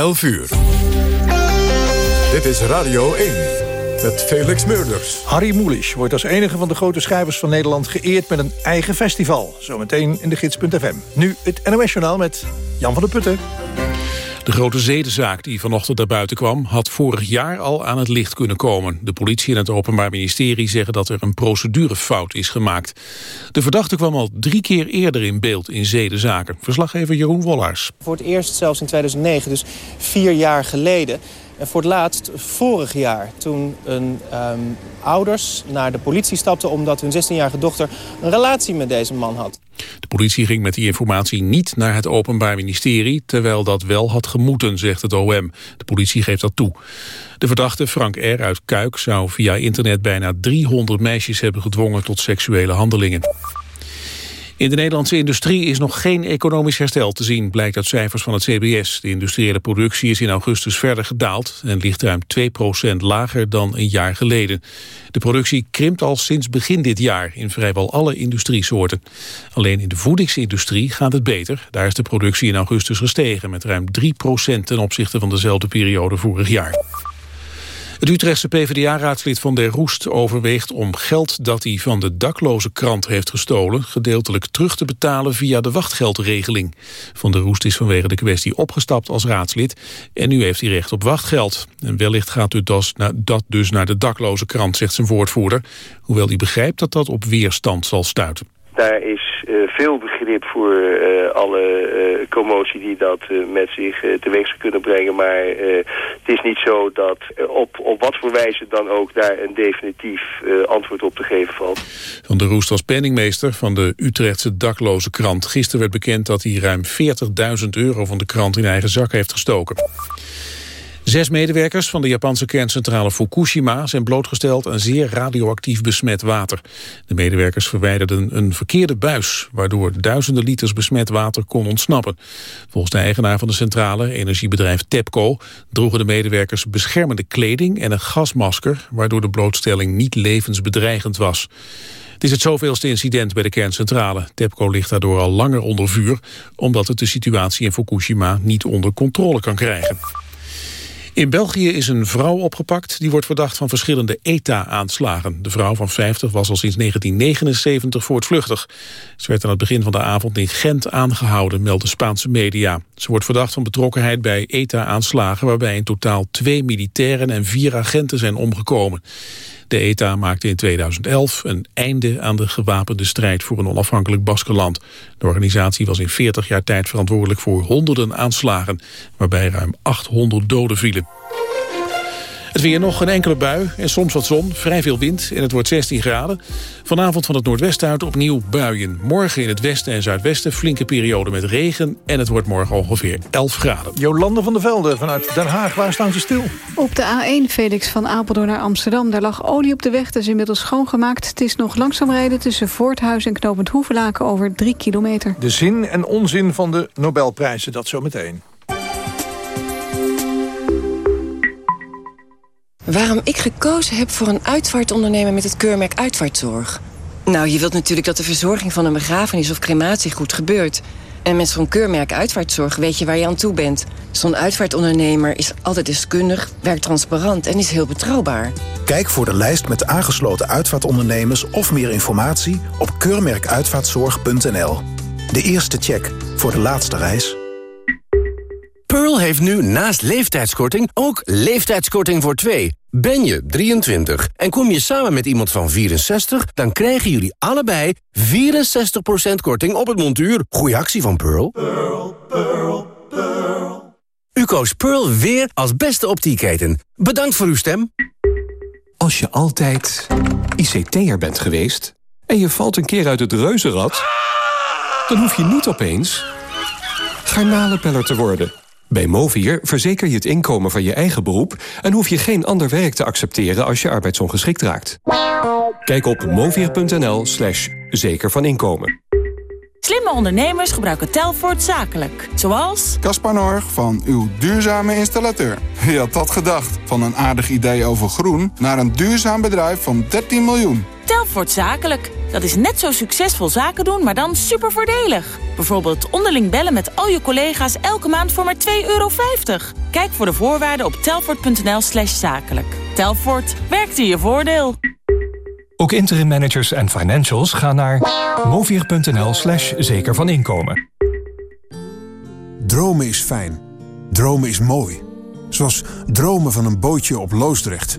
11 uur. Dit is Radio 1 met Felix Meurders. Harry Mulisch wordt als enige van de grote schrijvers van Nederland... geëerd met een eigen festival. Zometeen in de gids.fm. Nu het NOS-journaal met Jan van der Putten. De grote zedenzaak die vanochtend naar buiten kwam... had vorig jaar al aan het licht kunnen komen. De politie en het Openbaar Ministerie zeggen dat er een procedurefout is gemaakt. De verdachte kwam al drie keer eerder in beeld in zedenzaken. Verslaggever Jeroen Wollaars. Voor het eerst zelfs in 2009, dus vier jaar geleden. En voor het laatst vorig jaar, toen een um, ouders naar de politie stapten... omdat hun 16-jarige dochter een relatie met deze man had. De politie ging met die informatie niet naar het Openbaar Ministerie... terwijl dat wel had gemoeten, zegt het OM. De politie geeft dat toe. De verdachte Frank R. uit Kuik zou via internet bijna 300 meisjes hebben gedwongen... tot seksuele handelingen. In de Nederlandse industrie is nog geen economisch herstel te zien, blijkt uit cijfers van het CBS. De industriële productie is in augustus verder gedaald en ligt ruim 2% lager dan een jaar geleden. De productie krimpt al sinds begin dit jaar in vrijwel alle industriesoorten. Alleen in de voedingsindustrie gaat het beter. Daar is de productie in augustus gestegen met ruim 3% ten opzichte van dezelfde periode vorig jaar. Het Utrechtse PvdA-raadslid van der Roest overweegt om geld dat hij van de dakloze krant heeft gestolen gedeeltelijk terug te betalen via de wachtgeldregeling. Van der Roest is vanwege de kwestie opgestapt als raadslid en nu heeft hij recht op wachtgeld. En wellicht gaat dat dus naar de dakloze krant, zegt zijn woordvoerder, hoewel hij begrijpt dat dat op weerstand zal stuiten. Daar is uh, veel begrip voor uh, alle uh, commotie die dat met zich teweeg zou kunnen brengen. Maar het is niet zo dat op, op wat voor wijze dan ook daar een definitief antwoord op te geven valt. Van der Roest was penningmeester van de Utrechtse dakloze krant. Gisteren werd bekend dat hij ruim 40.000 euro van de krant in eigen zak heeft gestoken. Zes medewerkers van de Japanse kerncentrale Fukushima zijn blootgesteld aan zeer radioactief besmet water. De medewerkers verwijderden een verkeerde buis, waardoor duizenden liters besmet water kon ontsnappen. Volgens de eigenaar van de centrale, energiebedrijf TEPCO, droegen de medewerkers beschermende kleding en een gasmasker, waardoor de blootstelling niet levensbedreigend was. Het is het zoveelste incident bij de kerncentrale. TEPCO ligt daardoor al langer onder vuur, omdat het de situatie in Fukushima niet onder controle kan krijgen. In België is een vrouw opgepakt die wordt verdacht van verschillende ETA-aanslagen. De vrouw van 50 was al sinds 1979 voortvluchtig. Ze werd aan het begin van de avond in Gent aangehouden, melden Spaanse media. Ze wordt verdacht van betrokkenheid bij ETA-aanslagen... waarbij in totaal twee militairen en vier agenten zijn omgekomen. De ETA maakte in 2011 een einde aan de gewapende strijd voor een onafhankelijk Baskenland. De organisatie was in 40 jaar tijd verantwoordelijk voor honderden aanslagen, waarbij ruim 800 doden vielen. Het weer nog een enkele bui en soms wat zon, vrij veel wind en het wordt 16 graden. Vanavond van het noordwesten uit opnieuw buien. Morgen in het westen en zuidwesten flinke periode met regen... en het wordt morgen ongeveer 11 graden. Jolande van der Velde vanuit Den Haag, waar staan ze stil? Op de A1 Felix van Apeldoorn naar Amsterdam. Daar lag olie op de weg, dat is inmiddels schoongemaakt. Het is nog langzaam rijden tussen Voorthuis en Knopend Hoevelaken over 3 kilometer. De zin en onzin van de Nobelprijzen, dat zometeen. Waarom ik gekozen heb voor een uitvaartondernemer met het keurmerk Uitvaartzorg? Nou, je wilt natuurlijk dat de verzorging van een begrafenis of crematie goed gebeurt. En met zo'n keurmerk Uitvaartzorg weet je waar je aan toe bent. Zo'n uitvaartondernemer is altijd deskundig, werkt transparant en is heel betrouwbaar. Kijk voor de lijst met aangesloten uitvaartondernemers of meer informatie op keurmerkuitvaartzorg.nl. De eerste check voor de laatste reis. Heeft nu naast leeftijdskorting ook leeftijdskorting voor twee. Ben je 23 en kom je samen met iemand van 64... dan krijgen jullie allebei 64% korting op het montuur. Goeie actie van Pearl. Pearl, Pearl, Pearl. U koos Pearl weer als beste optieketen. Bedankt voor uw stem. Als je altijd ICT'er bent geweest... en je valt een keer uit het reuzenrad... dan hoef je niet opeens garnalenpeller te worden... Bij Movier verzeker je het inkomen van je eigen beroep... en hoef je geen ander werk te accepteren als je arbeidsongeschikt raakt. Kijk op movier.nl slash zeker van inkomen. Slimme ondernemers gebruiken Telfort zakelijk. Zoals... Caspar Norg van uw duurzame installateur. Wie had dat gedacht? Van een aardig idee over groen... naar een duurzaam bedrijf van 13 miljoen. Telfort zakelijk. Dat is net zo succesvol zaken doen, maar dan super voordelig. Bijvoorbeeld onderling bellen met al je collega's elke maand voor maar 2,50 euro. Kijk voor de voorwaarden op telfort.nl slash zakelijk. Telfort, werkt in je voordeel. Ook interim managers en financials gaan naar movier.nl slash zeker van inkomen. Dromen is fijn. Dromen is mooi. Zoals dromen van een bootje op Loosdrecht.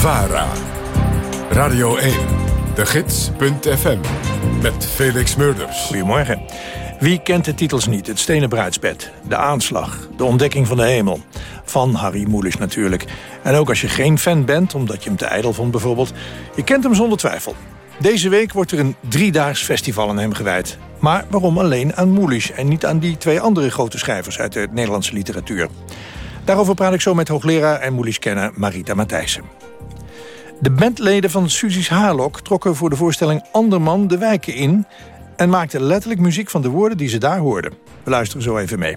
VARA. Radio 1. De Gids.fm. Met Felix Murders. Goedemorgen. Wie kent de titels niet? Het Stenen Bruidsbed, De Aanslag, De Ontdekking van de Hemel. Van Harry Mulisch natuurlijk. En ook als je geen fan bent, omdat je hem te ijdel vond bijvoorbeeld... je kent hem zonder twijfel. Deze week wordt er een driedaags festival aan hem gewijd. Maar waarom alleen aan Mulisch en niet aan die twee andere grote schrijvers... uit de Nederlandse literatuur? Daarover praat ik zo met hoogleraar en Mulisch-kenner Marita Matthijssen. De bandleden van Suzy's Haarlok trokken voor de voorstelling Anderman de wijken in... en maakten letterlijk muziek van de woorden die ze daar hoorden. We luisteren zo even mee.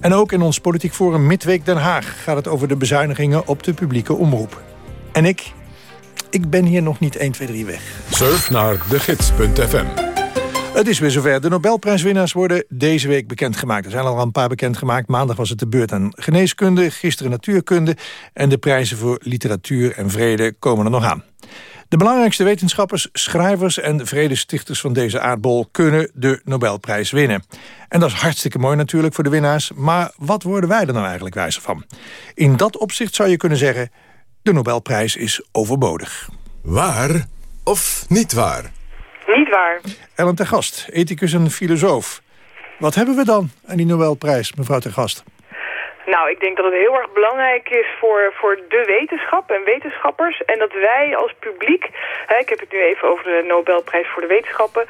En ook in ons politiek forum Midweek Den Haag... gaat het over de bezuinigingen op de publieke omroep. En ik, ik ben hier nog niet 1, 2, 3 weg. Surf naar degids.fm. Het is weer zover. De Nobelprijswinnaars worden deze week bekendgemaakt. Er zijn al een paar bekendgemaakt. Maandag was het de beurt aan geneeskunde, gisteren natuurkunde... en de prijzen voor literatuur en vrede komen er nog aan. De belangrijkste wetenschappers, schrijvers en vredestichters van deze aardbol... kunnen de Nobelprijs winnen. En dat is hartstikke mooi natuurlijk voor de winnaars. Maar wat worden wij er nou eigenlijk wijzer van? In dat opzicht zou je kunnen zeggen... de Nobelprijs is overbodig. Waar of niet waar? Niet waar. Ellen ter Gast, ethicus en filosoof. Wat hebben we dan aan die Nobelprijs, mevrouw ter Gast? Nou, ik denk dat het heel erg belangrijk is voor, voor de wetenschap en wetenschappers. En dat wij als publiek, hè, ik heb het nu even over de Nobelprijs voor de wetenschappen...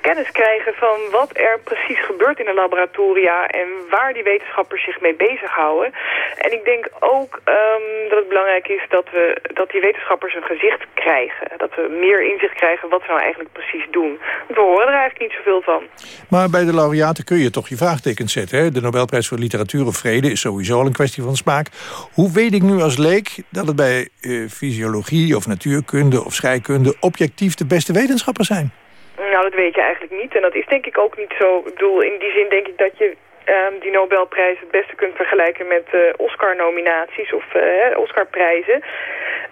kennis krijgen van wat er precies gebeurt in de laboratoria... en waar die wetenschappers zich mee bezighouden. En ik denk ook um, dat het belangrijk is dat, we, dat die wetenschappers een gezicht krijgen. Dat we meer inzicht krijgen wat ze nou eigenlijk precies doen. Want we horen er eigenlijk niet zoveel van. Maar bij de laureaten kun je toch je vraagtekens zetten. Hè? De Nobelprijs voor Literatuur of Vrede is sowieso een kwestie van smaak. Hoe weet ik nu als leek dat het bij uh, fysiologie of natuurkunde of scheikunde... objectief de beste wetenschappers zijn? Nou, dat weet je eigenlijk niet. En dat is denk ik ook niet zo. Ik bedoel, in die zin denk ik dat je um, die Nobelprijs het beste kunt vergelijken met uh, Oscar-nominaties of uh, Oscarprijzen.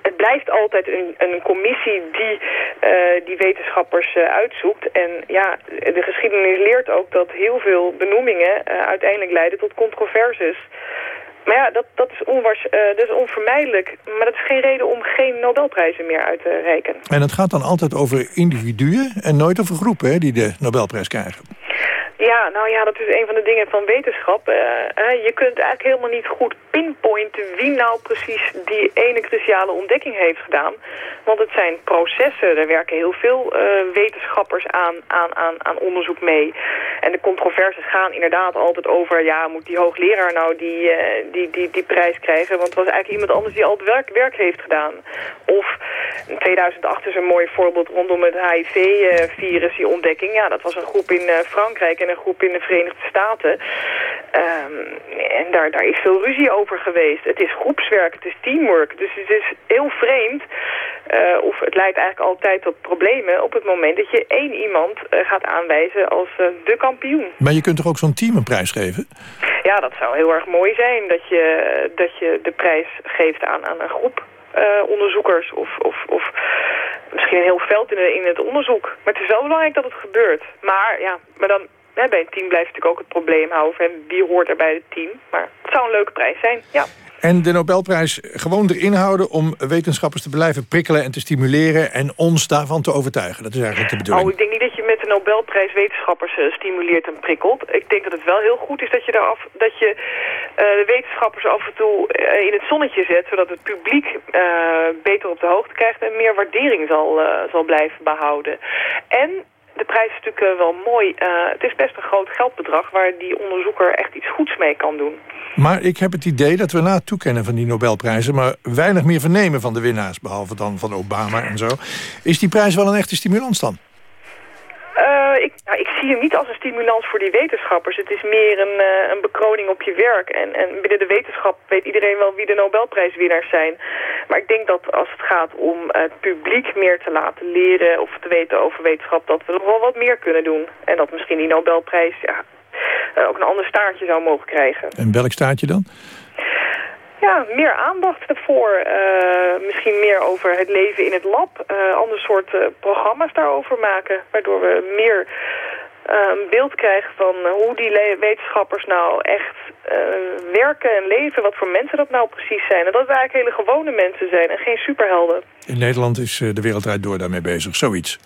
Het blijft altijd een, een commissie die uh, die wetenschappers uitzoekt. En ja, de geschiedenis leert ook dat heel veel benoemingen uiteindelijk leiden tot controverses. Maar ja, dat, dat, is onwaars, dat is onvermijdelijk. Maar dat is geen reden om geen Nobelprijzen meer uit te reiken. En het gaat dan altijd over individuen en nooit over groepen die de Nobelprijs krijgen. Ja, nou ja, dat is een van de dingen van wetenschap. Uh, je kunt eigenlijk helemaal niet goed pinpointen wie nou precies die ene cruciale ontdekking heeft gedaan. Want het zijn processen, er werken heel veel uh, wetenschappers aan, aan, aan, aan onderzoek mee. En de controversies gaan inderdaad altijd over, ja, moet die hoogleraar nou die, uh, die, die, die prijs krijgen? Want het was eigenlijk iemand anders die al het werk, werk heeft gedaan. Of in 2008 is een mooi voorbeeld rondom het HIV-virus, die ontdekking. Ja, dat was een groep in Frankrijk en groep in de Verenigde Staten. Um, en daar, daar is veel ruzie over geweest. Het is groepswerk, het is teamwork. Dus het is heel vreemd, uh, of het leidt eigenlijk altijd tot problemen... op het moment dat je één iemand uh, gaat aanwijzen als uh, de kampioen. Maar je kunt toch ook zo'n team een prijs geven? Ja, dat zou heel erg mooi zijn dat je, dat je de prijs geeft aan, aan een groep onderzoekers... Of, of, of misschien een heel veld in, in het onderzoek. Maar het is wel belangrijk dat het gebeurt. Maar ja, maar dan bij een team blijft natuurlijk ook het probleem houden. wie hoort er bij het team? Maar het zou een leuke prijs zijn, ja. En de Nobelprijs gewoon erin houden om wetenschappers te blijven prikkelen en te stimuleren en ons daarvan te overtuigen. Dat is eigenlijk de bedoeling. Oh, ik denk niet dat je met de Nobelprijs wetenschappers uh, stimuleert en prikkelt. Ik denk dat het wel heel goed is dat je, eraf, dat je de wetenschappers af en toe in het zonnetje zet... zodat het publiek beter op de hoogte krijgt en meer waardering zal, zal blijven behouden. En de prijs is natuurlijk wel mooi. het is best een groot geldbedrag waar die onderzoeker echt iets goeds mee kan doen. Maar ik heb het idee dat we na het toekennen van die Nobelprijzen... maar weinig meer vernemen van de winnaars, behalve dan van Obama en zo. Is die prijs wel een echte stimulans dan? Ik, nou, ik zie hem niet als een stimulans voor die wetenschappers. Het is meer een, uh, een bekroning op je werk. En, en binnen de wetenschap weet iedereen wel wie de Nobelprijswinnaars zijn. Maar ik denk dat als het gaat om het publiek meer te laten leren... of te weten over wetenschap, dat we nog wel wat meer kunnen doen. En dat misschien die Nobelprijs ja, uh, ook een ander staartje zou mogen krijgen. En welk staartje dan? Ja, meer aandacht ervoor. Uh, misschien meer over het leven in het lab. Uh, ander soort programma's daarover maken. Waardoor we meer een beeld krijgen van hoe die wetenschappers nou echt werken en leven. Wat voor mensen dat nou precies zijn. En dat het eigenlijk hele gewone mensen zijn en geen superhelden. In Nederland is de Wereldrijd Door daarmee bezig, zoiets.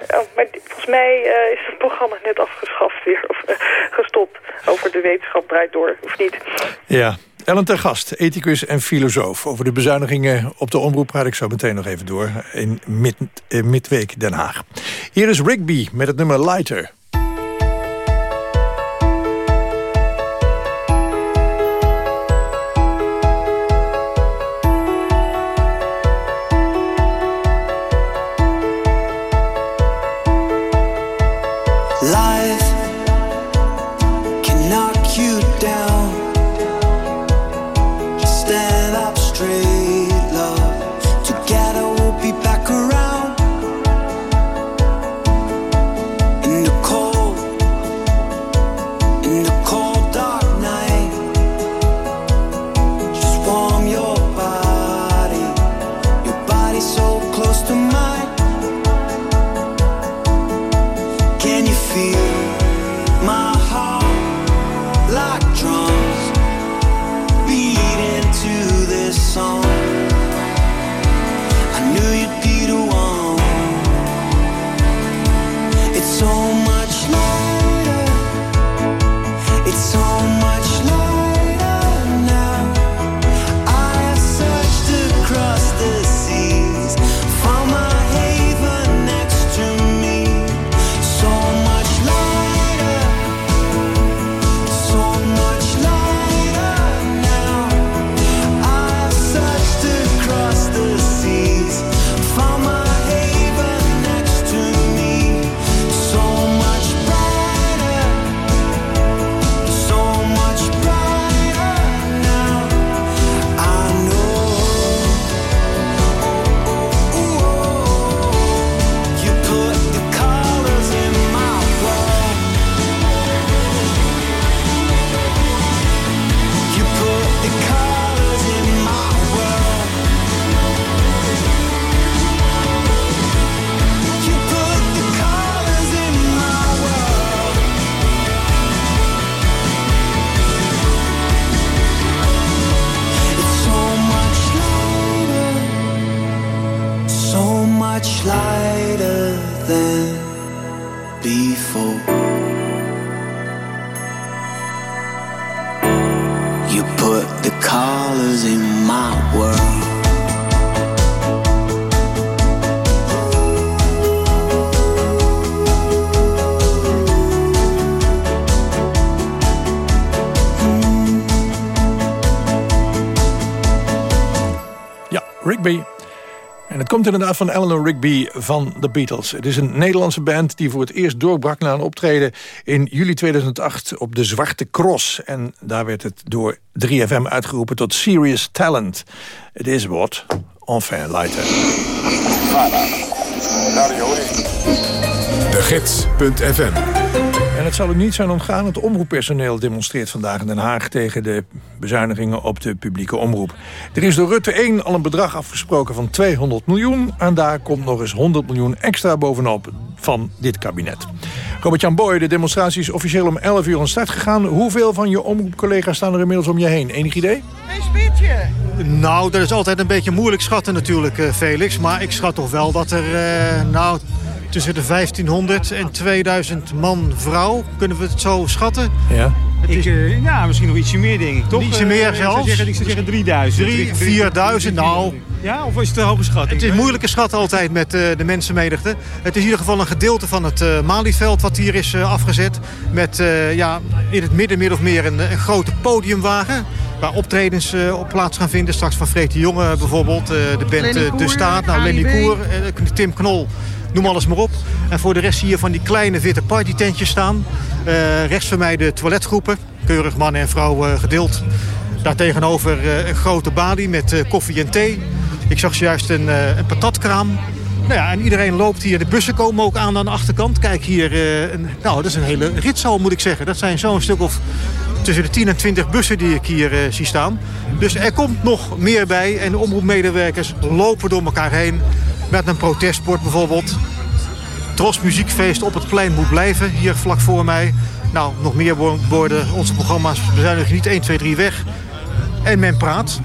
Oh, maar volgens mij uh, is het programma net afgeschaft weer, of uh, gestopt. Over de wetenschap draait door, of niet? Ja. Ellen ter Gast, ethicus en filosoof. Over de bezuinigingen op de omroep praat ik zo meteen nog even door. In mid, uh, midweek Den Haag. Hier is Rigby met het nummer Lighter. Komt inderdaad van Eleanor Rigby van The Beatles. Het is een Nederlandse band die voor het eerst doorbrak na een optreden... in juli 2008 op de Zwarte Cross. En daar werd het door 3FM uitgeroepen tot Serious Talent. Het is wat. Enfin, lighter. De Gids.fm het zal u niet zijn ontgaan. Het omroeppersoneel demonstreert vandaag in Den Haag... tegen de bezuinigingen op de publieke omroep. Er is door Rutte 1 al een bedrag afgesproken van 200 miljoen... en daar komt nog eens 100 miljoen extra bovenop van dit kabinet. Robert-Jan Boy, de demonstratie is officieel om 11 uur aan start gegaan. Hoeveel van je omroepcollega's staan er inmiddels om je heen? Enig idee? Een speertje. Nou, dat is altijd een beetje moeilijk schatten natuurlijk, eh, Felix. Maar ik schat toch wel dat er, eh, nou, tussen de 1500 en 2000 man-vrouw. Kunnen we het zo schatten? Ja. Ik, uh, ja, misschien nog ietsje meer, denk ik, toch? Ietsje meer zelfs? Ik zou zeggen, ik zou zeggen 3000. 3, 4000, nou... Ja, of is het een hoge schatting? Het is een moeilijke schat altijd met uh, de mensenmenigte. Het is in ieder geval een gedeelte van het uh, Malieveld wat hier is uh, afgezet. Met ja, in het midden min of meer een, een grote podiumwagen. Waar optredens op plaats gaan vinden. Straks van Freek de Jonge bijvoorbeeld. de band De Staat. Nou, Lenny Koer, Tim Knol noem alles maar op. En voor de rest zie je van die kleine witte partytentjes staan. Uh, rechts van mij de toiletgroepen. Keurig man en vrouw uh, gedeeld. Daartegenover uh, een grote balie met koffie en thee. Ik zag zojuist een, een patatkraam. Nou ja, en iedereen loopt hier. De bussen komen ook aan aan de achterkant. Kijk hier, een, nou dat is een hele ritzaal moet ik zeggen. Dat zijn zo'n stuk of tussen de 10 en 20 bussen die ik hier zie staan. Dus er komt nog meer bij. En de omroepmedewerkers lopen door elkaar heen. Met een protestbord bijvoorbeeld. Tros Muziekfeest op het plein moet blijven, hier vlak voor mij. Nou, nog meer borden. Onze programma's bezuinigen niet 1, 2, 3 weg. En men praat.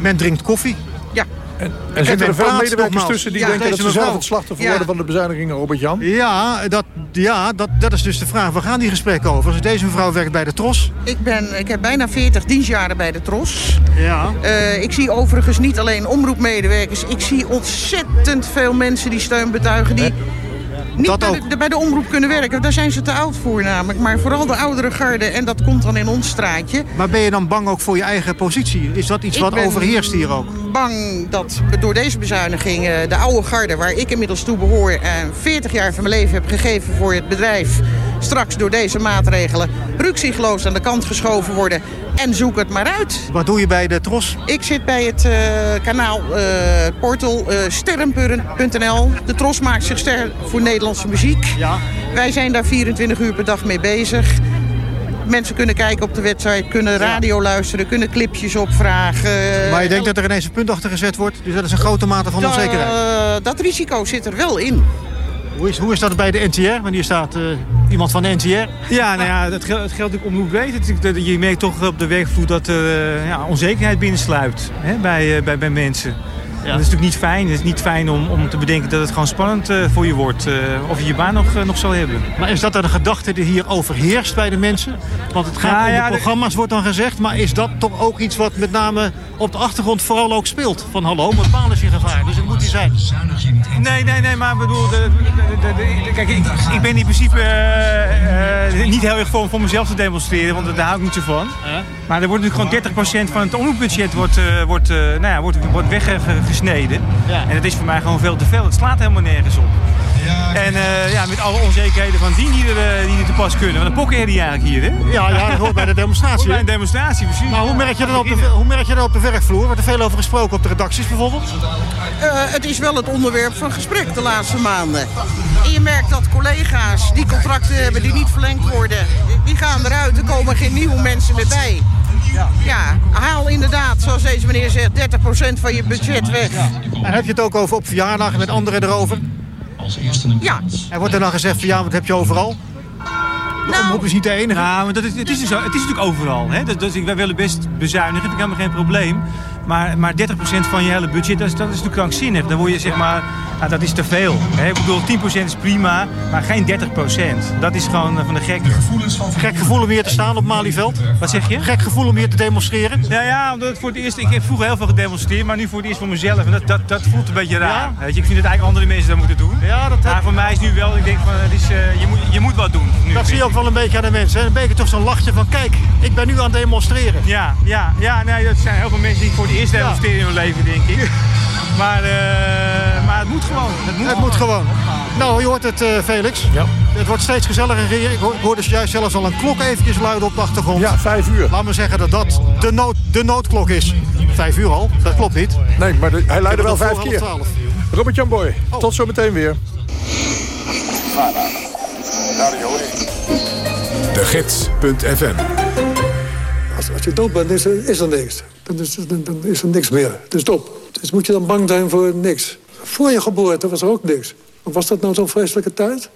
Men drinkt koffie. Ja. En, en zitten er veel medewerkers tussen die denken dat ze zelf het slachtoffer worden van de bezuinigingen, Robert-Jan? Ja, dat, ja dat, dat is dus de vraag. Waar gaan die gesprekken over? Dus deze mevrouw werkt bij de Tros. Ik, ben, ik heb bijna 40 dienstjaren bij de Tros. Ja. Uh, ik zie overigens niet alleen omroepmedewerkers. Ik zie ontzettend veel mensen die steun betuigen. Die niet bij, de, bij de omroep kunnen werken. Daar zijn ze te oud voor namelijk. Maar vooral de oudere garde. En dat komt dan in ons straatje. Maar ben je dan bang ook voor je eigen positie? Is dat iets wat overheerst hier ook? Bang dat door deze bezuiniging de oude garde... waar ik inmiddels toe behoor en 40 jaar van mijn leven heb gegeven voor het bedrijf... straks door deze maatregelen rukzichtloos aan de kant geschoven worden. En zoek het maar uit. Wat doe je bij de Tros? Ik zit bij het uh, kanaal uh, portal uh, sterren.nl. De Tros maakt zich ster voor Nederlandse muziek. Ja. Wij zijn daar 24 uur per dag mee bezig. Mensen kunnen kijken op de website, kunnen radio luisteren, kunnen clipjes opvragen. Maar je denkt dat er ineens een punt achter gezet wordt? Dus dat is een grote mate van onzekerheid? dat risico zit er wel in. Hoe is, hoe is dat bij de NTR? Want hier staat uh, iemand van de NTR. Ja, nou ja, dat geldt, geldt ook omroep breed. Je merkt toch op de werkvloer dat er uh, ja, onzekerheid binnensluipt hè, bij, uh, bij, bij mensen. Dat is natuurlijk niet fijn. Het is niet fijn om, om te bedenken dat het gewoon spannend uh, voor je wordt. Uh, of je je baan nog, uh, nog zal hebben. Maar is dat dan een gedachte die hier overheerst bij de mensen? Want het gaat ja, om de programma's, wordt dan gezegd. Maar is dat toch ook iets wat met name op de achtergrond vooral ook speelt? Van hallo, mijn baan is in gevaar, dus het moet die zijn. Nee, nee, nee, maar bedoel... De, de, de, kijk, ik, ik, ben in principe niet heel erg voor, voor mezelf te demonstreren. Want daar hou ik niet zo van. Maar er wordt natuurlijk gewoon 30% van het omroepbudget wordt, wordt, nou ja, wordt, wordt weggegeven gesneden. Ja. En dat is voor mij gewoon veel te veel. Het slaat helemaal nergens op. En uh, ja, met alle onzekerheden van die die er, die er te pas kunnen. Want een pokken die eigenlijk hier, hè? Ja, ja dat hoort bij de demonstratie. bij een demonstratie, precies. Maar hoe merk, je dat op de, hoe merk je dat op de werkvloer? Wordt er veel over gesproken op de redacties bijvoorbeeld? Uh, het is wel het onderwerp van gesprek de laatste maanden. En je merkt dat collega's die contracten hebben die niet verlengd worden... die gaan eruit, er komen geen nieuwe mensen meer bij. Ja. ja, haal inderdaad, zoals deze meneer zegt, 30% van je budget weg. En heb je het ook over op verjaardagen met anderen erover? Als eerste een Ja. En wordt er dan gezegd van ja, wat heb je overal? De nou, omroep is niet de enige. Nou, maar dat is, het, is dus, het is natuurlijk overal. Hè? Dat, dat, wij willen best bezuinigen, heb ik helemaal geen probleem. Maar, maar 30% van je hele budget, dat is, dat is natuurlijk krankzinnig. Dan word je zeg maar, nou, dat is te veel. Hè? Ik bedoel, 10% is prima, maar geen 30%. Dat is gewoon eh, van de gek. Gek gevoel om hier te staan op Malieveld? Wat zeg je? Gek gevoel om hier te demonstreren? Ja, ja omdat het voor het eerst, ik heb vroeger heel veel gedemonstreerd, maar nu voor het eerst voor mezelf. En dat, dat, dat voelt een beetje raar. Weet je, ik vind dat eigenlijk andere mensen dat moeten doen. Ja, dat maar voor mij is nu wel, ik denk van, het is, uh, je, moet, je moet wat doen. Nu, dat zie je ook wel een beetje aan de mensen. Hè? Een beetje toch zo'n lachje van, kijk, ik ben nu aan het demonstreren. Ja, ja, ja nee, dat zijn heel veel mensen die voor het eerst demonstreren in hun leven, denk ik. Maar, uh, maar het moet gewoon. Het moet, het moet gewoon. Nou, je hoort het, uh, Felix. Ja. Het wordt steeds gezelliger hier. Ik hoorde juist zelfs al een klok eventjes luiden op de achtergrond. Ja, vijf uur. Laat me zeggen dat dat de, nood, de noodklok is. Vijf uur al, dat klopt niet. Nee, maar de, hij luidde wel vijf keer. Robert Jan Boy, oh. tot zometeen weer. De Gids.fm als, je dood bent, is er, is er niks. Dan is, dan, is er niks meer. Het is top. Dus moet je dan bang zijn voor niks. Voor je geboorte was er ook niks. Was dat nou zo'n vreselijke tijd?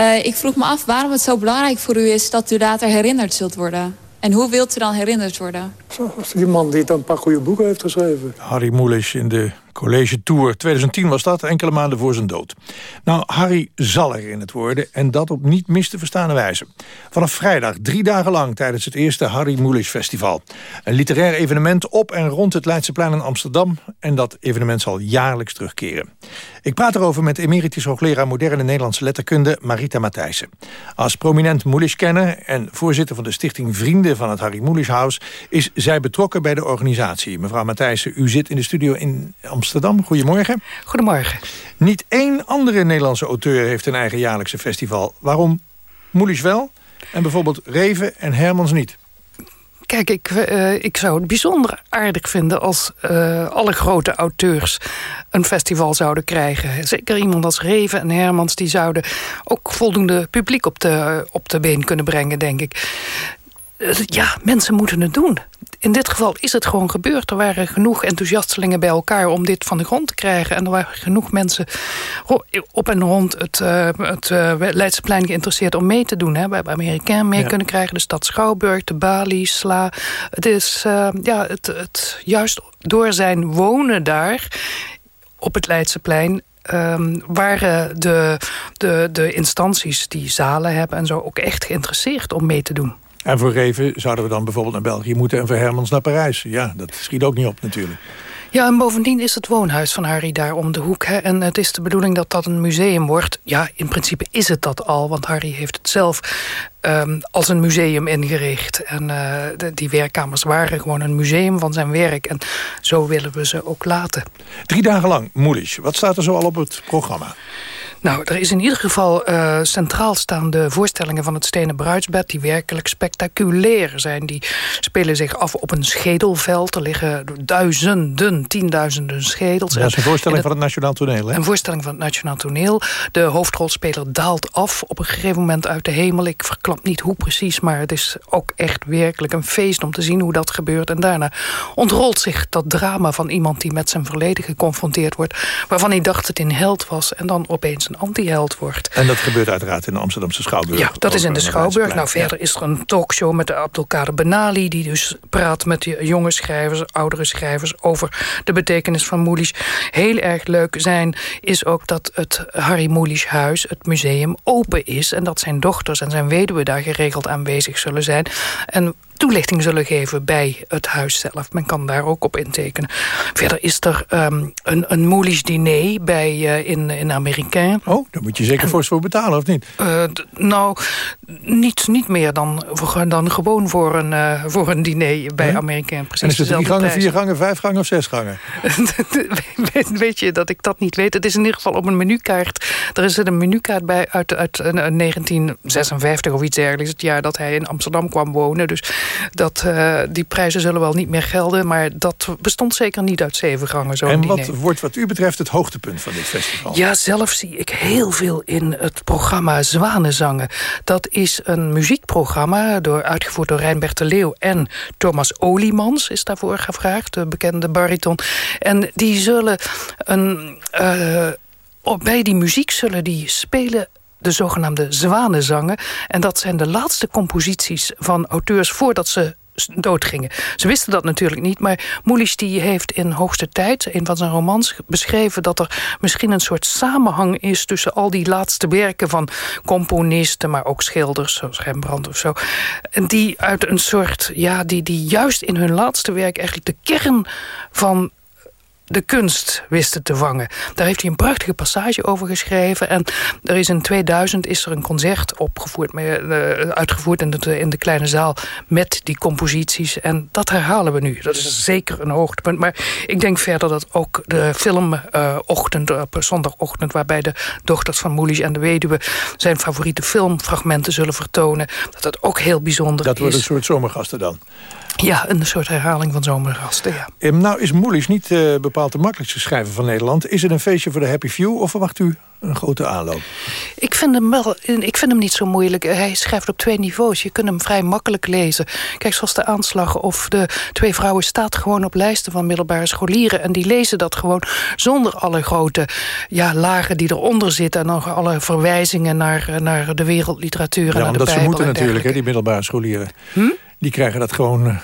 Uh, ik vroeg me af waarom het zo belangrijk voor u is... dat u later herinnerd zult worden. En hoe wilt u dan herinnerd worden? Die man die dan een paar goede boeken heeft geschreven. Harry Moelisch in de College Tour 2010 was dat, enkele maanden voor zijn dood. Nou, Harry zal er in het worden en dat op niet mis te verstaande wijze. Vanaf vrijdag drie dagen lang tijdens het eerste Harry Mulisch Festival. Een literair evenement op en rond het Leidseplein in Amsterdam. En dat evenement zal jaarlijks terugkeren. Ik praat erover met emeritus hoogleraar moderne Nederlandse letterkunde Marita Matthijssen. Als prominent Mulisch-kenner en voorzitter van de stichting Vrienden van het Harry Mulisch House... is zij betrokken bij de organisatie. Mevrouw Matthijssen, u zit in de studio in Amsterdam. Goedemorgen. Goedemorgen. Niet één andere Nederlandse auteur heeft een eigen jaarlijkse festival. Waarom Mulisch wel en bijvoorbeeld Reven en Hermans niet? Kijk, ik, uh, ik zou het bijzonder aardig vinden als uh, alle grote auteurs een festival zouden krijgen. Zeker iemand als Reven en Hermans, die zouden ook voldoende publiek op de, op de been kunnen brengen, denk ik. Uh, ja, mensen moeten het doen in dit geval is het gewoon gebeurd. Er waren genoeg enthousiastelingen bij elkaar om dit van de grond te krijgen. En er waren genoeg mensen op en rond het, uh, het uh, Leidseplein geïnteresseerd om mee te doen. Hè. We hebben Amerikaan mee kunnen krijgen, de stad Schouwburg, de Bali, Sla. Het is uh, ja, het, het, juist door zijn wonen daar op het Leidseplein um, waren de, de, de instanties die zalen hebben en zo ook echt geïnteresseerd om mee te doen. En voor Reven zouden we dan bijvoorbeeld naar België moeten... en voor Hermans naar Parijs. Ja, dat schiet ook niet op natuurlijk. Ja, en bovendien is het woonhuis van Harry daar om de hoek. Hè? En het is de bedoeling dat dat een museum wordt. Ja, in principe is het dat al, want Harry heeft het zelf um, als een museum ingericht. En uh, de, die werkkamers waren gewoon een museum van zijn werk. En zo willen we ze ook laten. Drie dagen lang, Moelisch. Wat staat er zo al op het programma? Nou, er is in ieder geval uh, centraal staan de voorstellingen van het Stenen Bruidsbed... die werkelijk spectaculair zijn. Die spelen zich af op een schedelveld. Er liggen duizenden, tienduizenden schedels. Dat is een voorstelling van het Nationaal Toneel, hè? Een voorstelling van het Nationaal Toneel. De hoofdrolspeler daalt af op een gegeven moment uit de hemel. Ik verklap niet hoe precies, maar het is ook echt werkelijk een feest... om te zien hoe dat gebeurt. En daarna ontrolt zich dat drama van iemand die met zijn verleden geconfronteerd wordt... waarvan hij dacht het in held was en dan opeens een antiheld wordt. En dat gebeurt uiteraard in de Amsterdamse Schouwburg. Ja, dat is in de Schouwburg. Nou, verder is er een talkshow met de Abdelkader Benali... die dus praat met de jonge schrijvers, oudere schrijvers... over de betekenis van Moelisch. Heel erg leuk zijn is ook dat het Harry Moelisch huis, het museum, open is... en dat zijn dochters en zijn weduwe daar geregeld aanwezig zullen zijn. En toelichting zullen geven bij het huis zelf. Men kan daar ook op intekenen. Verder is er um, een, een Moelisch diner bij, uh, in, in Amerikaan. Oh, daar moet je zeker fors voor betalen, of niet? Uh, nou, niet, niet meer dan, dan gewoon voor een, uh, voor een diner bij nee? Amerikaan. Precies en is het drie gangen, vier gangen, vijf gangen of zes gangen? weet, weet je dat ik dat niet weet? Het is in ieder geval op een menukaart. Er is een menukaart bij uit, uit 1956 of iets dergelijks. Het jaar dat hij in Amsterdam kwam wonen. Dus dat, uh, die prijzen zullen wel niet meer gelden. Maar dat bestond zeker niet uit zeven gangen. Zo en wat wordt wat u betreft het hoogtepunt van dit festival? Ja, zelf zie ik heel veel in het programma Zwanenzangen. Dat is een muziekprogramma door, uitgevoerd door Rijnbert de Leeuw... en Thomas Oliemans is daarvoor gevraagd, de bekende bariton. En die zullen een... Uh, bij die muziek zullen die spelen de zogenaamde zwanenzangen. En dat zijn de laatste composities van auteurs voordat ze doodgingen. Ze wisten dat natuurlijk niet, maar Moelis die heeft in Hoogste Tijd... een van zijn romans beschreven dat er misschien een soort samenhang is... tussen al die laatste werken van componisten... maar ook schilders, zoals Rembrandt of zo... Die uit een soort, ja, die, die juist in hun laatste werk... eigenlijk de kern van de kunst wisten te vangen. Daar heeft hij een prachtige passage over geschreven. En er is in 2000 is er een concert opgevoerd, uh, uitgevoerd in de, in de kleine zaal met die composities. En dat herhalen we nu. Dat is zeker een hoogtepunt. Maar ik denk verder dat ook de filmochtend, uh, op zondagochtend... waarbij de dochters van Moelis en de weduwe zijn favoriete filmfragmenten zullen vertonen... dat dat ook heel bijzonder dat is. Dat wordt een soort zomergasten dan? Ja, een soort herhaling van zomergasten, ja. Nou is Moelis niet uh, bepaald de makkelijkste schrijver van Nederland. Is het een feestje voor de Happy Few of verwacht u een grote aanloop? Ik vind hem wel. Ik vind hem niet zo moeilijk. Hij schrijft op twee niveaus. Je kunt hem vrij makkelijk lezen. Kijk, zoals de aanslag of de twee vrouwen staat gewoon op lijsten van middelbare scholieren. En die lezen dat gewoon zonder alle grote ja, lagen die eronder zitten. En nog alle verwijzingen naar, naar de wereldliteratuur. Ja, en naar omdat de ze moeten natuurlijk, hè, die middelbare scholieren. Hm? Die krijgen dat gewoon eh,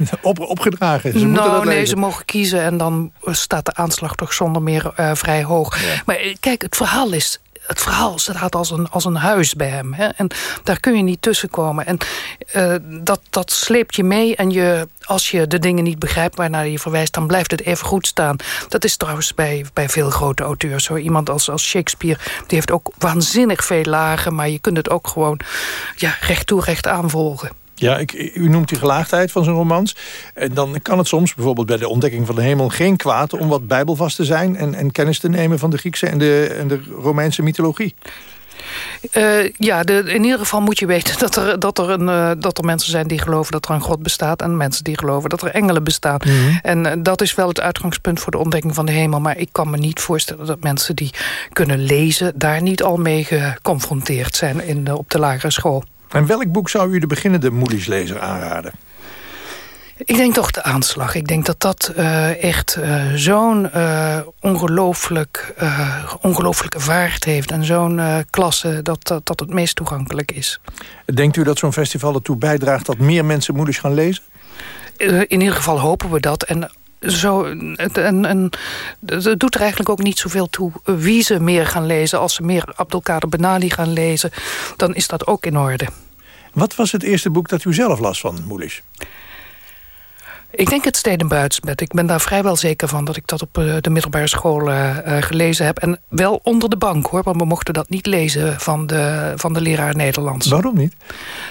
op, opgedragen. Ze nou, dat nee, ze mogen kiezen en dan staat de aanslag toch zonder meer uh, vrij hoog. Maar eh, kijk, het verhaal is het verhaal staat als een, als een huis bij hem. Hè? En daar kun je niet tussenkomen. En uh, dat, dat sleept je mee. En je, als je de dingen niet begrijpt waarnaar je verwijst... dan blijft het even goed staan. Dat is trouwens bij, bij veel grote auteurs. Hoor. Iemand als, als Shakespeare, die heeft ook waanzinnig veel lagen... maar je kunt het ook gewoon ja, recht toe, recht aanvolgen. Ja, ik, u noemt die gelaagdheid van zijn romans. En dan kan het soms, bijvoorbeeld bij de ontdekking van de hemel... geen kwaad om wat bijbelvast te zijn... en, en kennis te nemen van de Griekse en de, en de Romeinse mythologie. Uh, ja, de, in ieder geval moet je weten dat er, dat, er een, uh, dat er mensen zijn die geloven dat er een God bestaat... en mensen die geloven dat er engelen bestaan. Mm -hmm. En uh, dat is wel het uitgangspunt voor de ontdekking van de hemel. Maar ik kan me niet voorstellen dat mensen die kunnen lezen... daar niet al mee geconfronteerd zijn in op de lagere school. En welk boek zou u de beginnende Moelis-lezer aanraden? Ik denk toch de aanslag. Ik denk dat dat uh, echt uh, zo'n uh, ongelooflijk, ongelooflijke vaart heeft... en zo'n klasse dat, dat, dat het meest toegankelijk is. Denkt u dat zo'n festival ertoe bijdraagt... dat meer mensen Moelis gaan lezen? in ieder geval hopen we dat. En zo, en, en, het doet er eigenlijk ook niet zoveel toe wie ze meer gaan lezen. Als ze meer Abdelkader Benali gaan lezen, dan is dat ook in orde. Wat was het eerste boek dat u zelf las van Moelis? Ik denk het Stedenbuitsbed. Ik ben daar vrijwel zeker van dat ik dat op de middelbare school uh, gelezen heb. En wel onder de bank hoor, want we mochten dat niet lezen van de, van de leraar Nederlands. Waarom niet?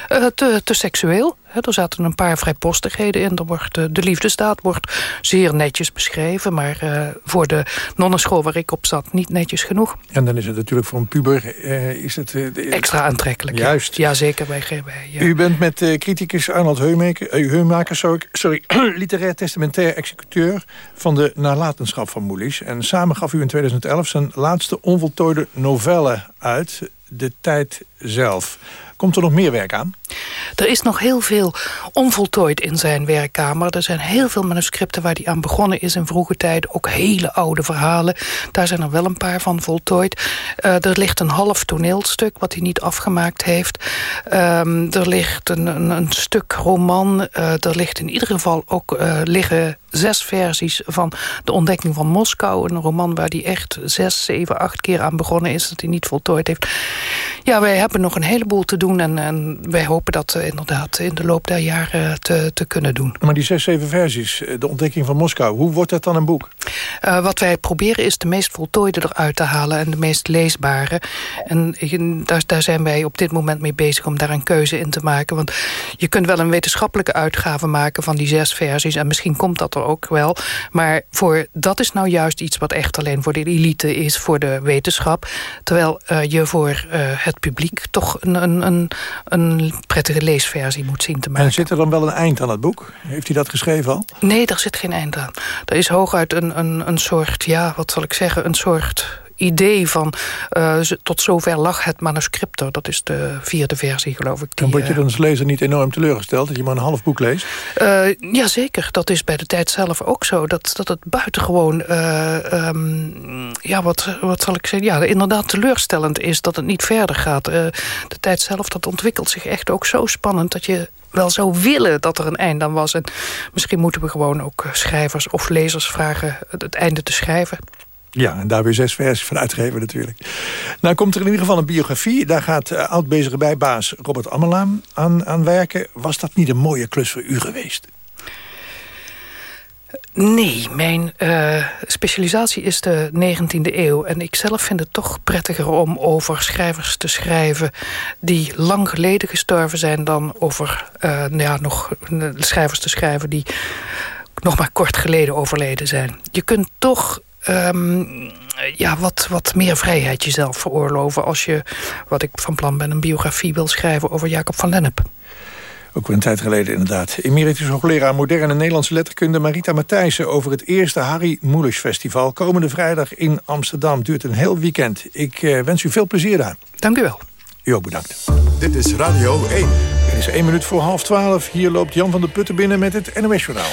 Uh, te, te seksueel. Er zaten een paar vrijpostigheden in. Er wordt, de liefdesdaad wordt zeer netjes beschreven... maar uh, voor de nonnenschool waar ik op zat niet netjes genoeg. En dan is het natuurlijk voor een puber... Uh, is het, Extra aantrekkelijk. Juist. Ja, zeker bij GB. Ja. U bent met criticus Arnold Heumaker, Heumaker sorry, sorry, literair testamentair executeur... van de nalatenschap van Moelis. En samen gaf u in 2011 zijn laatste onvoltooide novelle uit... De tijd zelf. Komt er nog meer werk aan? Er is nog heel veel onvoltooid in zijn werkkamer. Er zijn heel veel manuscripten waar hij aan begonnen is in vroege tijd. Ook hele oude verhalen. Daar zijn er wel een paar van voltooid. Uh, er ligt een half toneelstuk wat hij niet afgemaakt heeft. Um, er ligt een, een, stuk roman. Uh, er ligt in ieder geval ook uh, liggen zes versies van De Ontdekking van Moskou. Een roman waar hij echt zes, zeven, acht keer aan begonnen is... dat hij niet voltooid heeft. Ja, wij hebben nog een heleboel te doen... en, en wij hopen dat uh, inderdaad in de loop der jaren te, te kunnen doen. Maar die zes, zeven versies, De Ontdekking van Moskou... hoe wordt dat dan een boek? Uh, wat wij proberen is de meest voltooide eruit te halen... en de meest leesbare. En daar, daar zijn wij op dit moment mee bezig om daar een keuze in te maken. Want je kunt wel een wetenschappelijke uitgave maken van die zes versies... en misschien komt dat ook wel. Maar voor, dat is nou juist iets wat echt alleen voor de elite is, voor de wetenschap. Terwijl uh, je voor uh, het publiek toch een, een, een, een prettige leesversie moet zien te maken. En zit er dan wel een eind aan het boek? Heeft hij dat geschreven al? Nee, daar zit geen eind aan. Er is hooguit een, een, een soort, ja, wat zal ik zeggen, een soort idee van uh, tot zover lag het manuscript er. Dat is de vierde versie, geloof ik. Die, en word je dan als lezer niet enorm teleurgesteld... dat je maar een half boek leest? Uh, Jazeker, dat is bij de tijd zelf ook zo. Dat, dat het buitengewoon, uh, um, ja, wat, wat zal ik zeggen... ja, inderdaad teleurstellend is dat het niet verder gaat. de tijd zelf, dat ontwikkelt zich echt ook zo spannend... dat je wel zou willen dat er een einde aan was. En misschien moeten we gewoon ook schrijvers of lezers vragen... het einde te schrijven. Ja, en daar weer zes versies van uitgeven natuurlijk. Nou komt er in ieder geval een biografie. Daar gaat uh, oud-bezige bijbaas Robert Ammerlaan aan, aan werken. Was dat niet een mooie klus voor u geweest? Nee, mijn uh, specialisatie is de 19e eeuw. En ik zelf vind het toch prettiger om over schrijvers te schrijven... die lang geleden gestorven zijn... dan over uh, nou ja, nog schrijvers te schrijven die nog maar kort geleden overleden zijn. Je kunt toch um, ja, wat, wat meer vrijheid jezelf veroorloven... als je, wat ik van plan ben, een biografie wil schrijven over Jacob van Lennep. Ook een tijd geleden inderdaad. Emeritus hoogleraar moderne Nederlandse letterkunde Marita Matthijssen... over het eerste Harry Mulisch Festival. Komende vrijdag in Amsterdam. Duurt een heel weekend. Ik uh, wens u veel plezier daar. Dank u wel. U ook bedankt. Dit is Radio 1. Het is één minuut voor half twaalf. Hier loopt Jan van der Putten binnen met het NOS-journaal.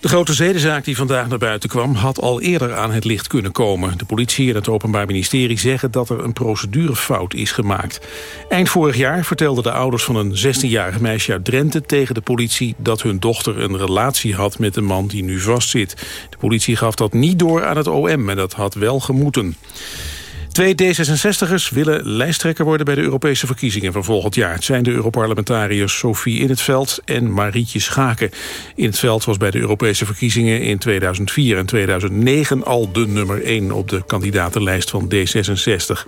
De grote zedenzaak die vandaag naar buiten kwam... had al eerder aan het licht kunnen komen. De politie en het Openbaar Ministerie zeggen dat er een procedurefout is gemaakt. Eind vorig jaar vertelden de ouders van een 16-jarig meisje uit Drenthe... tegen de politie dat hun dochter een relatie had met de man die nu vastzit. De politie gaf dat niet door aan het OM en dat had wel gemoeten. Twee D66'ers willen lijsttrekker worden bij de Europese verkiezingen van volgend jaar. Het zijn de Europarlementariërs Sophie In het Veld en Marietje Schaken. In het Veld was bij de Europese verkiezingen in 2004 en 2009 al de nummer 1 op de kandidatenlijst van D66.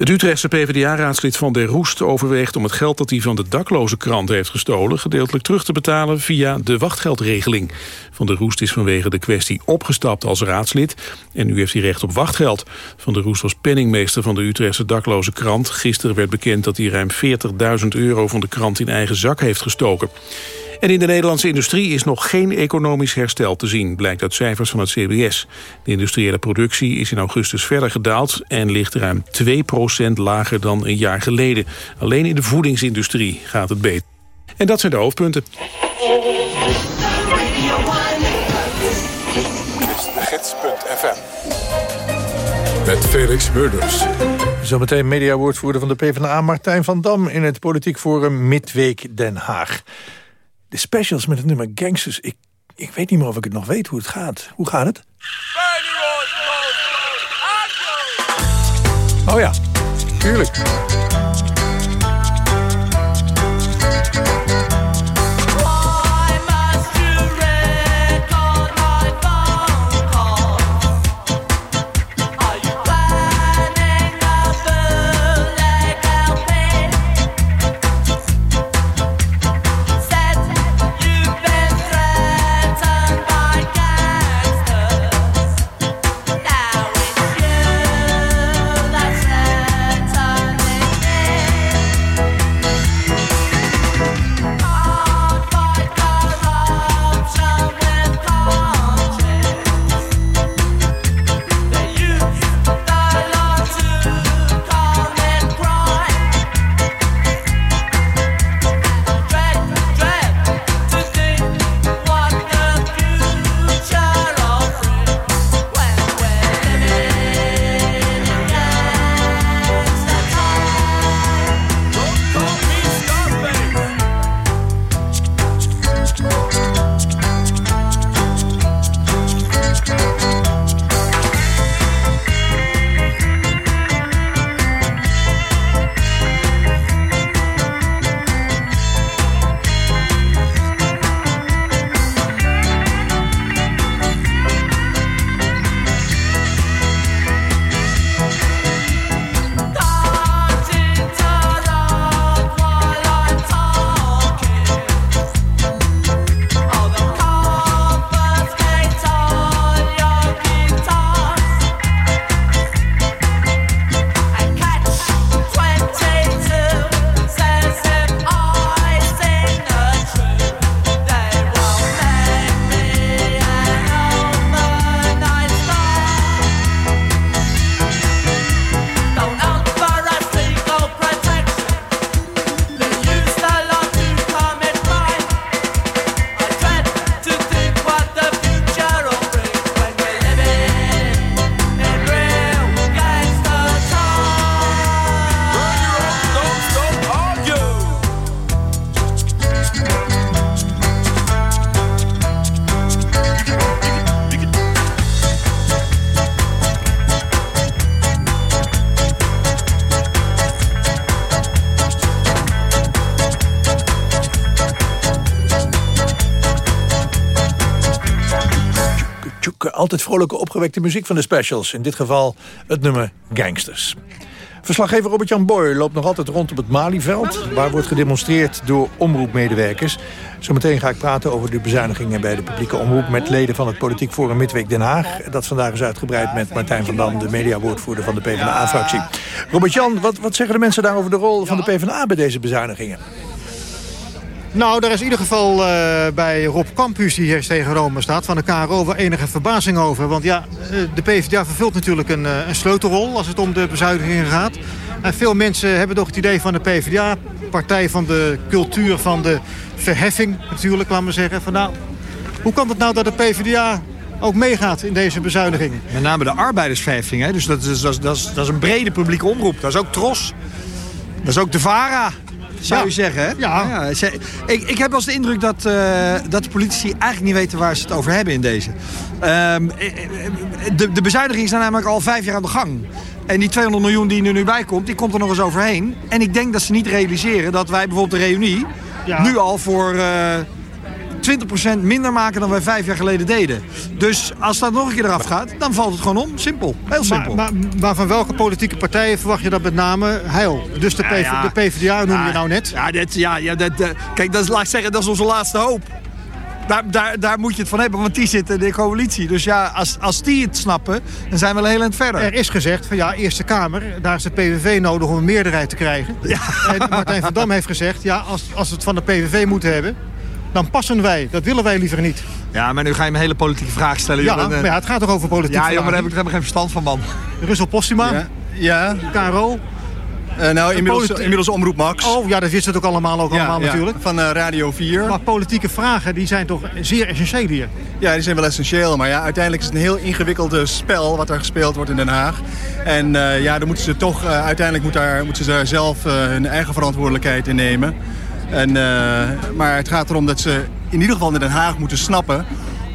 Het Utrechtse PvdA-raadslid Van der Roest overweegt om het geld dat hij van de dakloze krant heeft gestolen gedeeltelijk terug te betalen via de wachtgeldregeling. Van der Roest is vanwege de kwestie opgestapt als raadslid en nu heeft hij recht op wachtgeld. Van der Roest was penningmeester van de Utrechtse dakloze krant. Gisteren werd bekend dat hij ruim 40.000 euro van de krant in eigen zak heeft gestoken. En in de Nederlandse industrie is nog geen economisch herstel te zien, blijkt uit cijfers van het CBS. De industriële productie is in augustus verder gedaald en ligt ruim 2% lager dan een jaar geleden. Alleen in de voedingsindustrie gaat het beter. En dat zijn de hoofdpunten. met Felix Murders. Zometeen mediawoordvoerder van de PvdA Martijn van Dam... in het Politiek Forum Midweek Den Haag. De specials met het nummer Gangsters. Ik, ik weet niet meer of ik het nog weet hoe het gaat. Hoe gaat het? Oh ja, tuurlijk. Altijd vrolijke opgewekte muziek van de specials. In dit geval het nummer Gangsters. Verslaggever Robert-Jan Boy loopt nog altijd rond op het Malieveld... waar wordt gedemonstreerd door omroepmedewerkers. Zometeen ga ik praten over de bezuinigingen bij de publieke omroep... met leden van het Politiek Forum Midweek Den Haag. Dat vandaag is uitgebreid met Martijn van Dam... de mediawoordvoerder van de PvdA-fractie. Robert-Jan, wat, wat zeggen de mensen daar over de rol van de PvdA... bij deze bezuinigingen? Nou, daar is in ieder geval uh, bij Rob Campus, die hier tegenover staat... van de KRO, enige verbazing over. Want ja, de PvdA vervult natuurlijk een, een sleutelrol... als het om de bezuinigingen gaat. En veel mensen hebben toch het idee van de PvdA... partij van de cultuur, van de verheffing natuurlijk, we zeggen. Van, nou, hoe kan het nou dat de PvdA ook meegaat in deze bezuinigingen? Met name de arbeidersverheffing. Hè? Dus dat is, dat, is, dat, is, dat is een brede publieke omroep. Dat is ook Tros. Dat is ook de VARA zou je zeggen. Hè? Ja. ja ik, ik heb wel eens de indruk dat, uh, dat de politici eigenlijk niet weten waar ze het over hebben in deze. Um, de, de bezuinigingen zijn namelijk al vijf jaar aan de gang. En die 200 miljoen die er nu bij komt, die komt er nog eens overheen. En ik denk dat ze niet realiseren dat wij bijvoorbeeld de reunie... nu al voor... Uh, 20% minder maken dan wij vijf jaar geleden deden. Dus als dat nog een keer eraf gaat, dan valt het gewoon om. Simpel. Heel simpel. Maar, maar, maar van welke politieke partijen verwacht je dat met name heil? Dus de, PV, de PvdA noem je nou net. Ja, dit, ja, ja dat, kijk, dat is, laat ik zeggen, dat is onze laatste hoop. Daar, daar, daar, moet je het van hebben, want die zitten in de coalitie. Dus ja, als, als die het snappen, dan zijn we al heel eind verder. Er is gezegd van ja, Eerste Kamer, daar is de PVV nodig om een meerderheid te krijgen. Ja. En Martijn van Dam heeft gezegd, ja, als, als we het van de PVV moeten hebben dan passen wij. Dat willen wij liever niet. Ja, maar nu ga je me hele politieke vraag stellen. Ja, maar ja, het gaat toch over politiek Ja, maar daar heb ik helemaal geen verstand van, man. Russel Postuma. Ja. ja. KRO. Uh, nou, inmiddels, inmiddels Omroep Max. Oh, ja, dat wist het ook allemaal, ook allemaal natuurlijk. Van uh, Radio 4. Maar politieke vragen, die zijn toch zeer essentieel hier? Ja, die zijn wel essentieel. Maar ja, uiteindelijk is het een heel ingewikkelde spel wat er gespeeld wordt in Den Haag. En uh, ja, dan moeten ze toch, uiteindelijk moet daar, moeten ze daar zelf hun eigen verantwoordelijkheid in nemen. En, maar het gaat erom dat ze in ieder geval in Den Haag moeten snappen...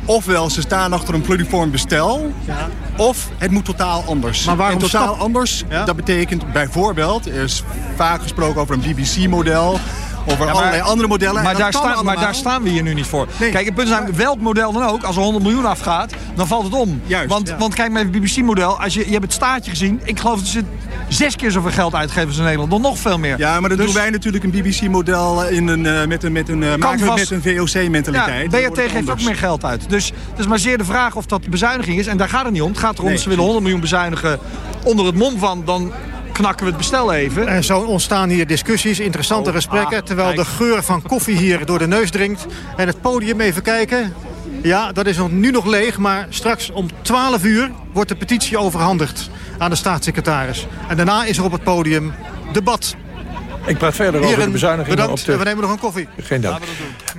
ofwel ze staan achter een pluriform bestel... Ja. of het moet totaal anders. Maar waarom en totaal anders, dat betekent bijvoorbeeld... er is vaak gesproken over een BBC-model over allerlei andere modellen. Maar, daar, staan, maar daar staan we hier nu niet voor. Kijk, het punt is welk model dan ook, als er 100 miljoen afgaat, dan valt het om. Juist, want, want kijk met het BBC-model, als je, je hebt het staatje gezien, ik geloof dat ze zes keer zoveel geld uitgeven als in Nederland, dan nog veel meer. Ja, maar dan dus, doen wij natuurlijk een BBC-model in een, uh, met een, met een, uh, met een VOC-mentaliteit. Ja, BRT geeft ook meer geld uit. Dus het is maar zeer de vraag of dat bezuiniging is. En daar gaat het niet om. Het gaat erom, nee. ze willen 100 miljoen bezuinigen onder het mom van, dan knakken we het bestel even. En zo ontstaan hier discussies, interessante oh, gesprekken... Ah, terwijl de geur van koffie hier door de neus dringt. En het podium, even kijken. Ja, dat is nu nog leeg, maar straks om 12 uur wordt de petitie overhandigd aan de staatssecretaris. En daarna is er op het podium debat. Ik praat verder over de bezuinigingen. Bedankt, op de... we nemen nog een koffie. Geen dank.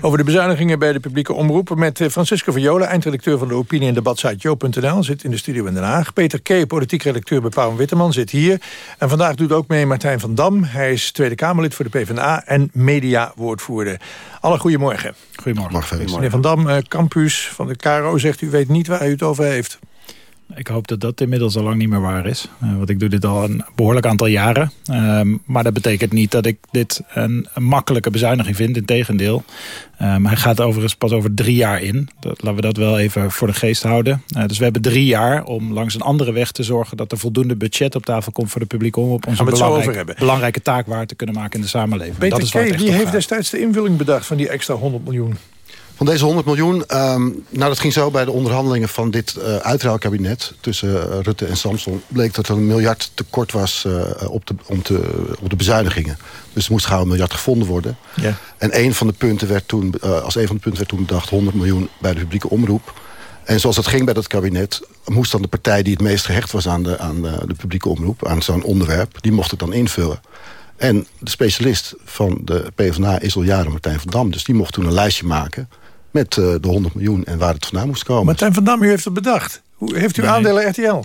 Over de bezuinigingen bij de publieke omroepen... met eh, Francisco Viola, eindredacteur van de opinie- en debatsite Jo.nl... zit in de studio in Den Haag. Peter K., politiek redacteur bij Pauw Witteman, zit hier. En vandaag doet ook mee Martijn van Dam. Hij is Tweede Kamerlid voor de PvdA en media-woordvoerder. Alle goedemorgen. Goedemorgen. Meneer Van Dam, eh, campus van de KRO zegt... u weet niet waar u het over heeft. Ik hoop dat dat inmiddels al lang niet meer waar is. Uh, want ik doe dit al een behoorlijk aantal jaren. Uh, maar dat betekent niet dat ik dit een, een makkelijke bezuiniging vind. Integendeel. Uh, hij gaat overigens pas over drie jaar in. Dat, laten we dat wel even voor de geest houden. Eh, dus we hebben drie jaar om langs een andere weg te zorgen... dat er voldoende budget op tafel komt voor de publieke omroep... om zo'n belangrijk, belangrijke taak waar te kunnen maken in de samenleving. Peter dat is K, wie heeft destijds de invulling bedacht van die extra 100 miljoen? Van deze 100 miljoen, um, nou dat ging zo bij de onderhandelingen van dit uh, uitruilkabinet tussen uh, Rutte en Samson, bleek dat er een miljard tekort was uh, op, de, om te, op de bezuinigingen. Dus er moest gauw een miljard gevonden worden. Ja. En een van de punten werd toen, als een van de punten werd toen bedacht 100 miljoen bij de publieke omroep. En zoals dat ging bij dat kabinet, moest dan de partij die het meest gehecht was aan de, aan de, de publieke omroep, aan zo'n onderwerp, die mocht het dan invullen. En de specialist van de PvdA is al jaren Martijn van Dam. Dus die mocht toen een lijstje maken met uh, de 100 miljoen en waar het vandaan moest komen. Martijn van Dam, u heeft het bedacht. Hoe heeft u nee. aandelen RTL?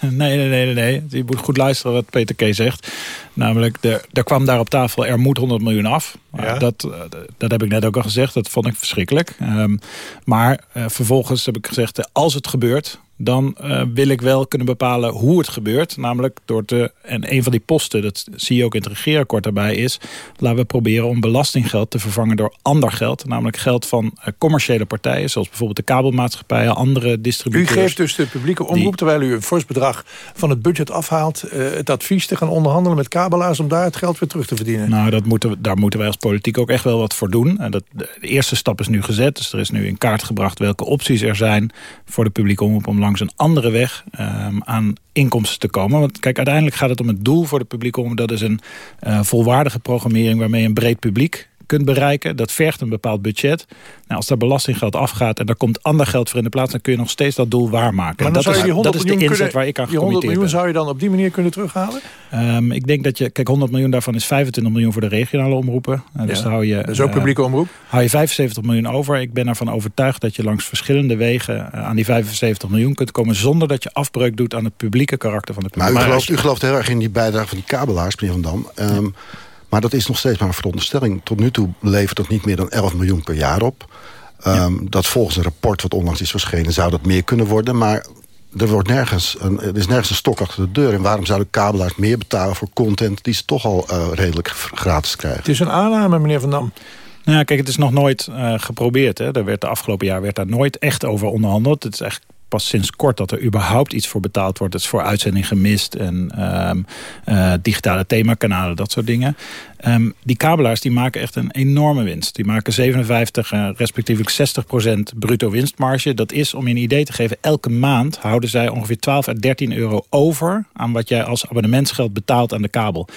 nee, nee, nee, nee. Je moet goed luisteren wat Peter K. zegt. Namelijk, er, er kwam daar op tafel, er moet 100 miljoen af. Ja. Dat, uh, dat heb ik net ook al gezegd, dat vond ik verschrikkelijk. Um, maar uh, vervolgens heb ik gezegd, als het gebeurt dan uh, wil ik wel kunnen bepalen hoe het gebeurt. Namelijk door te... En een van die posten, dat zie je ook in het regeerakkoord daarbij, is... laten we proberen om belastinggeld te vervangen door ander geld. Namelijk geld van uh, commerciële partijen, zoals bijvoorbeeld de kabelmaatschappijen... andere distributeurs. U geeft dus de publieke omroep, terwijl u een fors bedrag van het budget afhaalt... Uh, het advies te gaan onderhandelen met kabelaars... om daar het geld weer terug te verdienen. Nou, dat moeten we, daar moeten wij als politiek ook echt wel wat voor doen. En dat, de eerste stap is nu gezet, dus er is nu in kaart gebracht... welke opties er zijn voor de publieke omroep om langs een andere weg um, aan inkomsten te komen. Want kijk, uiteindelijk gaat het om het doel voor de publieke omroep. Dat is een uh, volwaardige programmering waarmee een breed publiek kunt bereiken. Dat vergt een bepaald budget. Nou, als daar belastinggeld afgaat en daar komt ander geld voor in de plaats... dan kun je nog steeds dat doel waarmaken. Maar dan dat, zou je is, die 100 dat is de inzet kunnen- waar ik aan Die 100 gecommitteerd miljoen ben. zou je dan op die manier kunnen terughalen? Ehm, ik denk dat je, kijk, 100 miljoen daarvan is 25 miljoen voor de regionale omroepen. Eh, dus Ja, dan hou je, dat is ook eh, publieke omroep. Hou je 75 miljoen over. Ik ben ervan overtuigd dat je langs verschillende wegen eh, aan die 75 miljoen kunt komen. Zonder dat je afbreuk doet aan het publieke karakter van de Maar publieke u gelooft, u gelooft heel erg in die bijdrage van die kabelaars, meneer Van Dam. Ehm, Maar dat is nog steeds maar een veronderstelling. Tot nu toe levert dat niet meer dan 11 miljoen per jaar op. Ehm, Dat volgens een rapport wat onlangs is verschenen... zou dat meer kunnen worden, maar... Er, wordt nergens een, er is nergens een stok achter de deur. En waarom zouden kabelaars meer betalen voor content... die ze toch al eh, redelijk gratis krijgen? Het is een aanname, meneer Van Dam. Nou ja, kijk, het is nog nooit eh, geprobeerd. Hè. Er werd de afgelopen jaar werd daar nooit echt over onderhandeld. Het is echt pas sinds kort dat er überhaupt iets voor betaald wordt. Het is voor uitzending gemist en ehm, eh, digitale themakanalen, dat soort dingen. Ehm, die kabelaars die maken echt een enorme winst. Die maken 57, eh, respectievelijk 60 procent bruto winstmarge. Dat is, om je een idee te geven, elke maand houden zij ongeveer 12 à 13 euro over... aan wat jij als abonnementsgeld betaalt aan de kabel.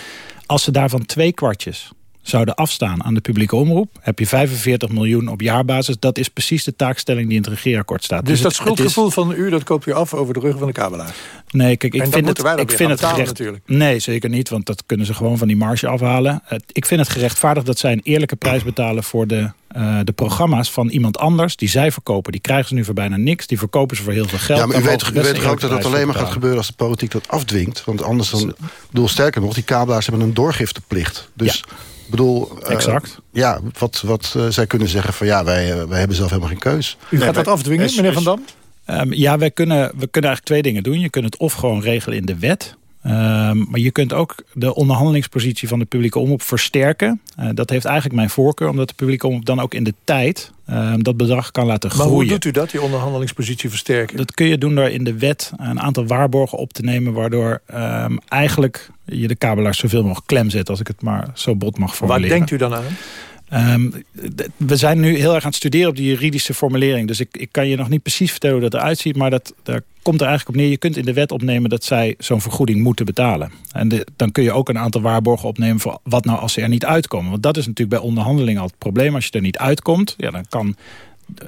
Als ze daarvan twee kwartjes zouden afstaan aan de publieke omroep... heb je 45 miljoen op jaarbasis. Dat is precies de taakstelling die in het regeerakkoord staat. Dus, dat het- het is- schuldgevoel van u, dat koopt u af over de rug van de kabelaar. Nee, kijk, ik vind het, ik vind het gerecht, natuurlijk. Nee, zeker niet, want dat kunnen ze gewoon van die marge afhalen. Ik vind het gerechtvaardigd dat zij een eerlijke prijs betalen voor de, eh, de programma's van iemand anders die zij verkopen. Die krijgen ze nu voor bijna niks, die verkopen ze voor heel veel geld. Ja, maar u weet, u weet toch ook dat dat alleen maar gaat gebeuren als de politiek dat afdwingt? Want anders dan... Ik bedoel, sterker nog, die kabelaars hebben een doorgifteplicht. Dus... bedoel, eh, Exact. ja, wat, wat eh, zij kunnen zeggen van ja, wij, eh, wij hebben zelf helemaal geen keus. U gaat dat afdwingen, meneer Van Dam? Ehm, ja, wij kunnen, we kunnen eigenlijk twee dingen doen. Je kunt het of gewoon regelen in de wet. Ehm, maar je kunt ook de onderhandelingspositie van de publieke omroep versterken. Eh, dat heeft eigenlijk mijn voorkeur, omdat de publieke omroep dan ook in de tijd dat bedrag kan laten Maar groeien. hoe doet u dat, die onderhandelingspositie versterken? Dat kun je doen door in de wet een aantal waarborgen op te nemen... waardoor ehm, eigenlijk je de kabelaars zoveel mogelijk klem zet... als ik het maar zo bot mag Waar formuleren. denkt u dan aan? Ehm, we zijn nu heel erg aan het studeren op die juridische formulering. Dus ik, ik kan je nog niet precies vertellen hoe dat eruit ziet. Maar dat, daar komt er eigenlijk op neer. Je kunt in de wet opnemen dat zij zo'n vergoeding moeten betalen. En dan kun je ook een aantal waarborgen opnemen... voor wat nou als ze er niet uitkomen. Want dat is natuurlijk bij onderhandelingen al het probleem. Als je er niet uitkomt, ja, dan kan...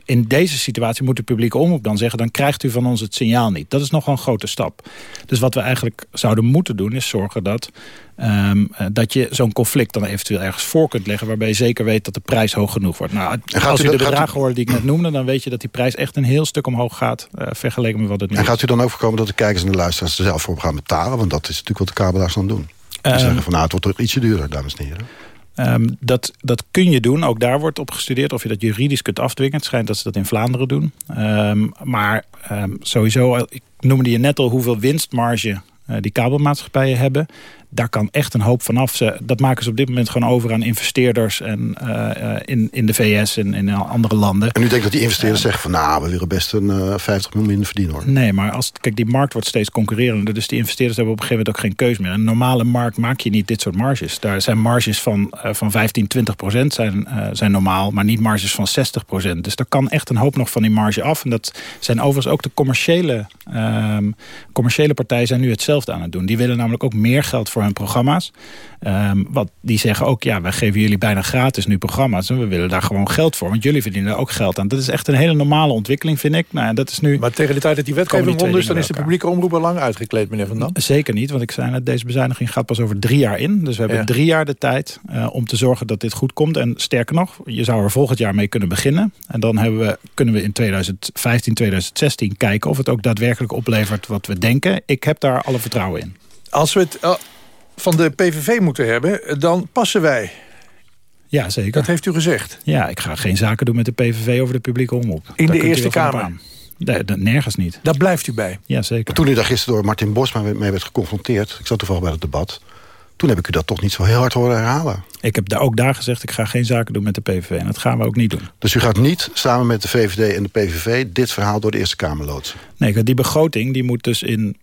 In deze situatie moet de publieke omroep dan zeggen... dan krijgt u van ons het signaal niet. Dat is nogal een grote stap. Dus wat we eigenlijk zouden moeten doen... is zorgen dat, ehm, eh, dat je zo'n conflict dan eventueel ergens voor kunt leggen... waarbij je zeker weet dat de prijs hoog genoeg wordt. Nou, gaat als u u de gaat u- bedragen hoort die ik net noemde... dan weet je dat die prijs echt een heel stuk omhoog gaat... eh, vergeleken met wat het nu En gaat u dan ook voorkomen dat de kijkers en de luisteraars er zelf voor gaan betalen? Want dat is natuurlijk wat de kabelaars dan doen. Die Ehm, zeggen van nou, het wordt toch ietsje duurder, dames en heren. Ehm, dat, dat kun je doen. Ook daar wordt op gestudeerd of je dat juridisch kunt afdwingen. Het schijnt dat ze dat in Vlaanderen doen. Ehm, maar ehm, sowieso, ik noemde je net al hoeveel winstmarge eh, die kabelmaatschappijen hebben. Daar kan echt een hoop vanaf. Ze, dat maken ze op dit moment gewoon over aan investeerders en, eh, eh, in, in de VS en in andere landen. En u denkt dat die investeerders zeggen van nou, we willen best een eh, 50 miljoen minder verdienen hoor. Nee, maar als, kijk, die markt wordt steeds concurrerender. Dus die investeerders hebben op een gegeven moment ook geen keus meer. Een normale markt maak je niet dit soort marges. Daar zijn marges van, van 15, 20 procent zijn, zijn normaal. Maar niet marges van 60 procent. Dus daar kan echt een hoop nog van die marge af. En dat zijn overigens ook de commerciële, ehm, commerciële partijen zijn nu hetzelfde aan het doen. Die willen namelijk ook meer geld voor hun programma's. Ehm, wat, die zeggen ook, ja, wij geven jullie bijna gratis nu programma's. En we willen daar gewoon geld voor. Want jullie verdienen er ook geld aan. Dat is echt een hele normale ontwikkeling, vind ik. Nou, dat is nu... Maar tegen de tijd dat die wetgeving rond is... dan is de publieke omroep al lang uitgekleed, meneer Van Dam. Zeker niet, want ik zei net, deze bezuiniging gaat pas over drie jaar in. Dus we hebben Ja. drie jaar de tijd eh, om te zorgen dat dit goed komt. En sterker nog, je zou er volgend jaar mee kunnen beginnen. En dan hebben we, kunnen we in 2015, 2016 kijken of het ook daadwerkelijk oplevert wat we denken. Ik heb daar alle vertrouwen in. Als we het eh, van de PVV moeten hebben, dan passen wij. Ja, zeker. Dat heeft u gezegd. Ja, ik ga geen zaken doen met de PVV over de publieke omroep. In Daar de Eerste Kamer? Nee, nergens niet. Daar blijft u bij. Ja, zeker. Toen u daar gisteren door Martin Bosma mee werd geconfronteerd... ik zat toevallig bij het debat... toen heb ik u dat toch niet zo heel hard horen herhalen. Ik heb daar ook daar gezegd, ik ga geen zaken doen met de PVV. En dat gaan we ook niet doen. Dus u gaat niet samen met de VVD en de PVV... dit verhaal door de Eerste Kamer loodsen? Nee, die begroting die moet dus in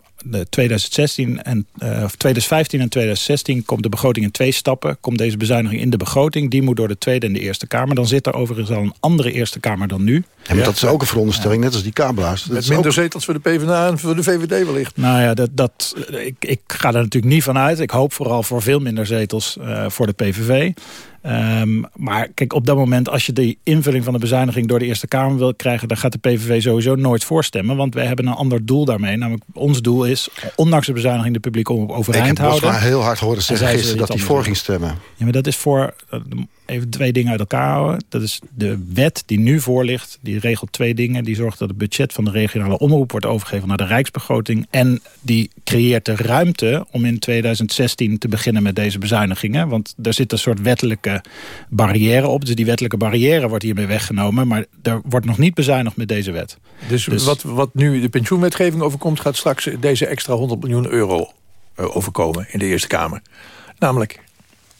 2016 en uh, 2015 en 2016 komt de begroting in twee stappen. Komt deze bezuiniging in de begroting. Die moet door de Tweede en de Eerste Kamer. Dan zit er overigens al een andere Eerste Kamer dan nu. Ja, maar dat is ook een veronderstelling, net als die kabelaars. Dat Met minder ook- zetels voor de PvdA en voor de VVD wellicht. Nou ja, dat, dat, ik, ik ga er natuurlijk niet van uit. Ik hoop vooral voor veel minder zetels uh, voor de PVV. Ehm, maar kijk, op dat moment, als je die invulling van de bezuiniging door de Eerste Kamer wil krijgen, dan gaat de PVV sowieso nooit voorstemmen. Want wij hebben een ander doel daarmee. Namelijk, ons doel is, ondanks de bezuiniging, de publiek om overeind houden. Ik heb Bosma heel hard horen zeggen gisteren dat hij voor ging stemmen. Ja, maar dat is voor even twee dingen uit elkaar houden. Dat is de wet die nu voor ligt. Die regelt twee dingen. Die zorgt dat het budget van de regionale omroep wordt overgegeven naar de rijksbegroting. En die creëert de ruimte om in 2016 te beginnen met deze bezuinigingen. Want er zit een soort wettelijke barrière op. Dus die wettelijke barrière wordt hiermee weggenomen. Maar er wordt nog niet bezuinigd met deze wet. Dus, dus wat, wat nu de pensioenwetgeving overkomt... gaat straks deze extra 100 miljoen euro eh, overkomen in de Eerste Kamer. Namelijk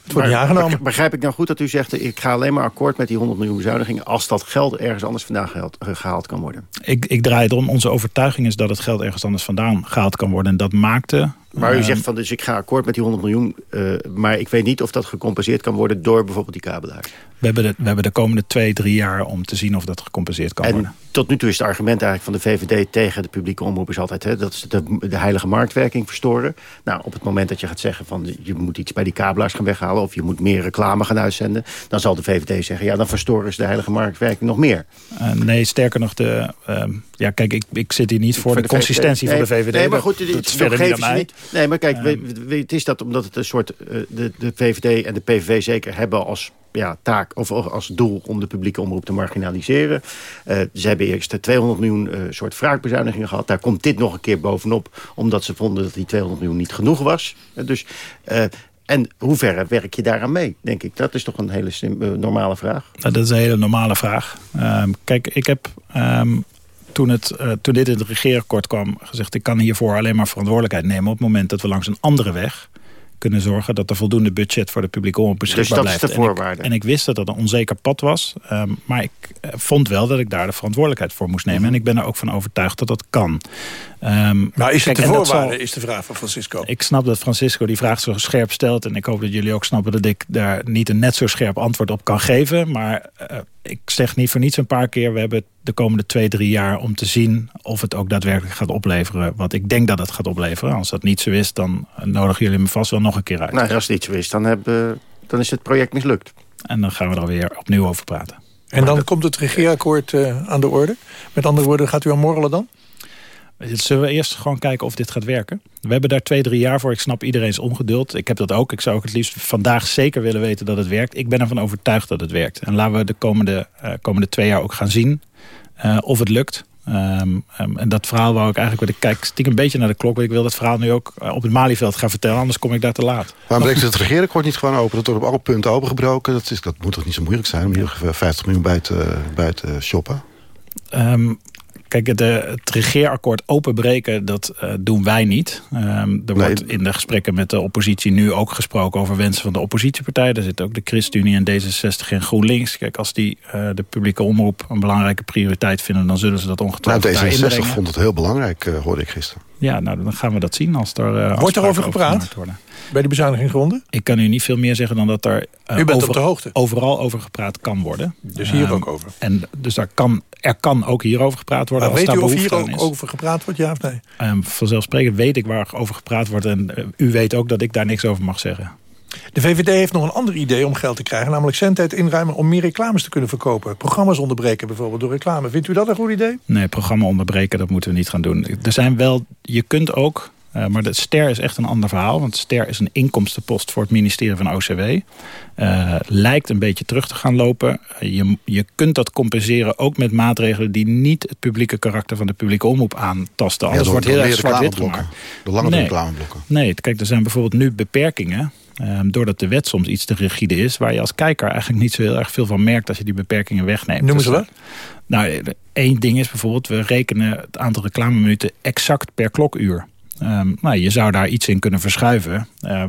het wordt niet aangenomen. Begrijp ik nou goed dat u zegt... ik ga alleen maar akkoord met die 100 miljoen bezuinigingen... als dat geld ergens anders vandaan gehaald, gehaald kan worden? Ik, ik draai het om. Onze overtuiging is dat het geld ergens anders vandaan gehaald kan worden. En dat maakte maar u ehm, zegt van, dus ik ga akkoord met die 100 miljoen... Uh, maar ik weet niet of dat gecompenseerd kan worden door bijvoorbeeld die kabelaar. We hebben, de, we hebben de komende twee, drie jaar om te zien of dat gecompenseerd kan en worden. tot nu toe is het argument eigenlijk van de VVD tegen de publieke omroep... is altijd hè, dat ze de, de heilige marktwerking verstoren. Nou, op het moment dat je gaat zeggen van... je moet iets bij die kabelaars gaan weghalen... of je moet meer reclame gaan uitzenden... dan zal de VVD zeggen, ja, dan verstoren ze de heilige marktwerking nog meer. Uh, nee, sterker nog, de, uh, ja, kijk, ik, ik zit hier niet voor, de, consistentie van de VVD. Nee, maar goed, dat, dat, verder niet Niet, nee, maar kijk, um, het is dat omdat het een soort... Uh, de, de VVD en de PVV zeker hebben als ja, taak of als doel om de publieke omroep te marginaliseren. Uh, ze hebben eerst 200 miljoen uh, soort wraakbezuinigingen gehad. Daar komt dit nog een keer bovenop, omdat ze vonden dat die 200 miljoen niet genoeg was. Uh, dus, en hoe ver werk je daaraan mee, denk ik? Dat is toch een hele normale vraag? Dat is een hele normale vraag. Ehm, kijk, ik heb um, toen, het, uh, toen dit in het regeerakkoord kwam gezegd... ik kan hiervoor alleen maar verantwoordelijkheid nemen... op het moment dat we langs een andere weg kunnen zorgen dat er voldoende budget voor de publieke omroep beschikbaar dus dat blijft. Is de voorwaarde. En ik, en ik, wist dat dat een onzeker pad was. Um, maar ik uh, vond wel dat ik daar de verantwoordelijkheid voor moest nemen. -hmm. En ik ben er ook van overtuigd dat dat kan. Um, maar is het kijk, de voorwaarde, zal, is de vraag van Francisco. Ik snap dat Francisco die vraag zo scherp stelt. En ik hoop dat jullie ook snappen dat ik daar niet een net zo scherp antwoord op kan geven. Maar uh, ik zeg niet voor niets een paar keer... we hebben de komende twee, drie jaar om te zien... of het ook daadwerkelijk gaat opleveren. Wat ik denk dat het gaat opleveren. Als dat niet zo is, dan nodigen jullie me vast wel nog een keer uit. Nou, als het niet zo is, dan, hebben, dan is het project mislukt. En dan gaan we er weer opnieuw over praten. En dan komt het regeerakkoord uh, aan de orde? Met andere woorden, gaat u aan morrelen dan? Zullen we eerst gewoon kijken of dit gaat werken? We hebben daar twee, drie jaar voor. Ik snap iedereen's ongeduld. Ik heb dat ook. Ik zou ook het liefst vandaag zeker willen weten dat het werkt. Ik ben ervan overtuigd dat het werkt. En laten we de komende, uh, komende twee jaar ook gaan zien uh, of het lukt. Um, um, en dat verhaal wou ik eigenlijk... Ik kijk stiekem een beetje naar de klok. Want ik wil dat verhaal nu ook uh, op het Malieveld gaan vertellen. Anders kom ik daar te laat. Waarom breekt het regeerakkoord niet gewoon open? Dat wordt op alle punten opengebroken. Dat, is, dat moet toch niet zo moeilijk zijn om hier 50 miljoen bij te, bij te shoppen? Um, Kijk, de, het regeerakkoord openbreken, dat uh, doen wij niet. Um, er nee. wordt in de gesprekken met de oppositie nu ook gesproken over wensen van de oppositiepartijen. Daar zit ook de ChristenUnie en D66 en GroenLinks. Kijk, als die uh, de publieke omroep een belangrijke prioriteit vinden... dan zullen ze dat ongetwijfeld nou, D66 vond het heel belangrijk, uh, hoorde ik gisteren. Ja, nou, dan gaan we dat zien als er Wordt er over gepraat? Worden. Bij de bezuinigingsronde? Ik kan u niet veel meer zeggen dan dat er uh, U bent over, op de hoogte. overal over gepraat kan worden. Dus hier um, ook over? En dus daar kan, er kan ook hierover gepraat worden. Maar als weet daar u of hier ook is. over gepraat wordt, ja of nee? Um, vanzelfsprekend weet ik waar over gepraat wordt. En uh, u weet ook dat ik daar niks over mag zeggen. De VVD heeft nog een ander idee om geld te krijgen. Namelijk zendtijd inruimen om meer reclames te kunnen verkopen. Programma's onderbreken bijvoorbeeld door reclame. Vindt u dat een goed idee? Nee, programma onderbreken, dat moeten we niet gaan doen. Er zijn wel, je kunt ook... Uh, maar de STER is echt een ander verhaal. Want STER is een inkomstenpost voor het ministerie van OCW. Uh, lijkt een beetje terug te gaan lopen. Uh, je, je kunt dat compenseren ook met maatregelen... die niet het publieke karakter van de publieke omroep aantasten. Anders ja, wordt heel erg zwart-wit gemaakt. De lange nee, reclameblokken. Nee, kijk, er zijn bijvoorbeeld nu beperkingen... Um, doordat de wet soms iets te rigide is... waar je als kijker eigenlijk niet zo heel erg veel van merkt... als je die beperkingen wegneemt. Noemen ze dat? Nou, één ding is bijvoorbeeld... we rekenen het aantal reclameminuten exact per klokuur. Um, nou, je zou daar iets in kunnen verschuiven. Uh,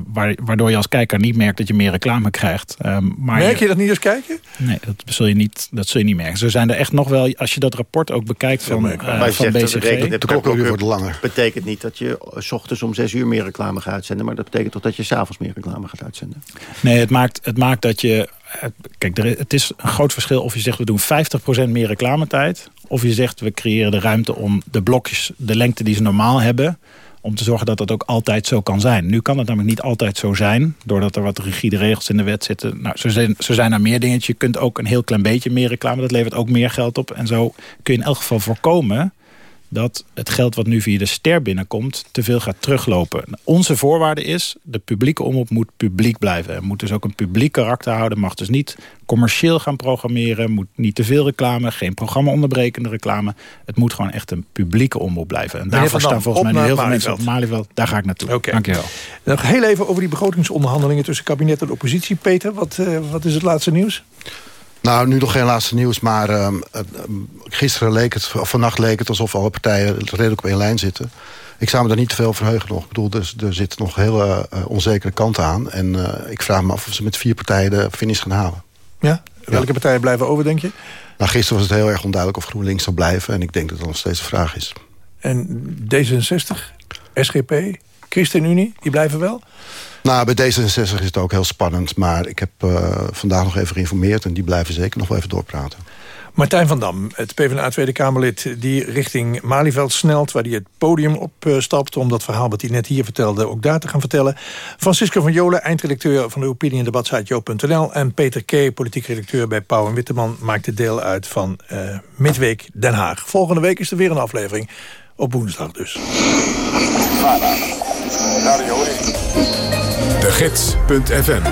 waardoor je als kijker niet merkt dat je meer reclame krijgt. Um, maar Merk je, je dat niet als kijker? Nee, dat zul, je niet, dat zul je niet merken. Zo zijn er echt nog wel, als je dat rapport ook bekijkt van, uh, van BCG... De klokuur wordt langer. betekent niet dat je s ochtends om zes uur meer reclame gaat uitzenden. Maar dat betekent toch dat je s'avonds meer reclame gaat uitzenden. Nee, het maakt, het maakt dat je... Kijk, er, het is een groot verschil of je zegt we doen 50% meer reclametijd Of je zegt, we creëren de ruimte om de blokjes, de lengte die ze normaal hebben om te zorgen dat dat ook altijd zo kan zijn. Nu kan het namelijk niet altijd zo zijn, doordat er wat rigide regels in de wet zitten. Nou, zo zijn, zo zijn er meer dingen. Je kunt ook een heel klein beetje meer reclame, dat levert ook meer geld op. En zo kun je in elk geval voorkomen dat het geld wat nu via de ster binnenkomt... te veel gaat teruglopen. Onze voorwaarde is, de publieke omroep moet publiek blijven. Het moet dus ook een publiek karakter houden. Mag dus niet commercieel gaan programmeren. Moet niet te veel reclame, geen programma-onderbrekende reclame. Het moet gewoon echt een publieke omroep blijven. En daarvoor staan volgens mij nu heel veel mensen op Malieveld. Daar ga ik naartoe. Okay. Dankjewel. Nog heel even over die begrotingsonderhandelingen... tussen kabinet en oppositie. Peter, wat, uh, wat is het laatste nieuws? Nou, nu nog geen laatste nieuws, maar uh, gisteren leek het, of vannacht leek het alsof alle partijen redelijk op één lijn zitten. Ik zou me daar niet te veel verheugen nog. Ik bedoel, er, er zitten nog hele uh, onzekere kanten aan. En uh, ik vraag me af of ze met vier partijen de finish gaan halen. Ja? Welke ja. partijen blijven over, denk je? Nou, gisteren was het heel erg onduidelijk of GroenLinks zal blijven. En ik denk dat dat nog steeds een vraag is. En D66, SGP, ChristenUnie, die blijven wel? Nou, bij D66 is het ook heel spannend. Maar ik heb uh, vandaag nog even geïnformeerd... en die blijven zeker nog wel even doorpraten. Martijn van Dam, het PvdA Tweede Kamerlid... die richting Malieveld snelt, waar hij het podium opstapt... om dat verhaal wat hij net hier vertelde ook daar te gaan vertellen. Francisco van Jolen, eindredacteur van de opinie- en debatsite Joop.nl... en Peter K., politiek redacteur bij Pauw en Witteman... maakte deel uit van uh, Midweek Den Haag. Volgende week is er weer een aflevering. Op woensdag dus. De Gids.fm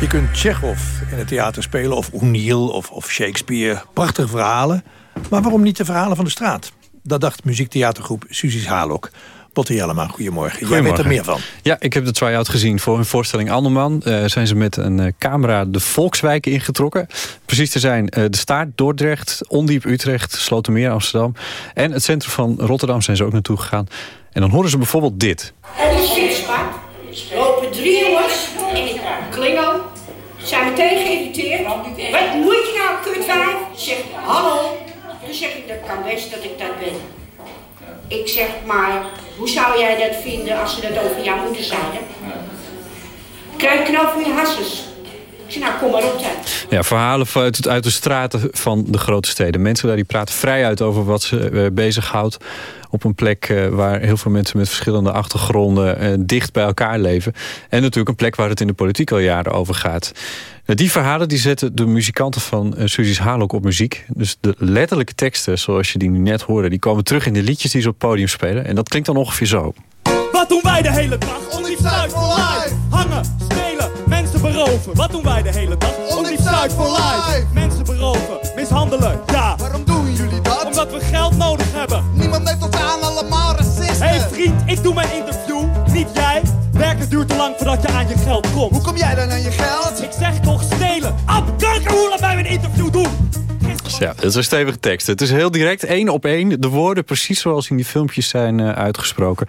Je kunt Tsjechov in het theater spelen, of O'Neill of, of Shakespeare. Prachtige verhalen, maar waarom niet de verhalen van de straat? Dat dacht muziektheatergroep Suzy's Halok. Botte Jellema, goedemorgen. Jij weet er meer van. Ja, ik heb de try-out gezien voor hun voorstelling Anderman. Uh, zijn ze met een uh, camera de Volkswijken ingetrokken. Precies te zijn uh, de Staart, Dordrecht, Ondiep, Utrecht, Slotermeer, Amsterdam. En het centrum van Rotterdam zijn ze ook naartoe gegaan. En dan horen ze bijvoorbeeld dit. Het is fietspad. lopen drie jongens in een klingel. Zijn meteen geïrriteerd. Wat moet je nou, kutwijf? Zegt hallo. Dan zeg ik, dat kan best dat ik dat ben. Ik zeg, maar hoe zou jij dat vinden als ze dat over jouw moeder zeiden? Krijg knal voor je hasses. Ik zeg, nou kom maar op. Ja, verhalen uit, uit de straten van de grote steden. Mensen daar die praten vrij uit over wat ze uh, bezighoudt op een plek uh, waar heel veel mensen met verschillende achtergronden uh, dicht bij elkaar leven. En natuurlijk een plek waar het in de politiek al jaren over gaat. Uh, die verhalen die zetten de muzikanten van uh, Suzy's Halok op muziek. Dus de letterlijke teksten, zoals je die nu net hoorde... die komen terug in de liedjes die ze op het podium spelen. En dat klinkt dan ongeveer zo. Wat doen wij de hele dag? Onlief Zuid voor life! Hangen, stelen, mensen beroven. Wat doen wij de hele dag? Onlief Zuid voor life! Mensen beroven, mishandelen, ja. Waarom doen jullie dat? Omdat we geld nodig hebben. Niemand neemt ons vriend, ik doe mijn interview, niet jij. Werken duurt te lang voordat je aan je geld komt. Hoe kom jij dan aan je geld? Ik zeg toch stelen. Ab, kankerhoelen bij mijn interview doen. Ja, dat is een stevige tekst. Het is heel direct, één op één. De woorden precies zoals in die filmpjes zijn uh, uitgesproken.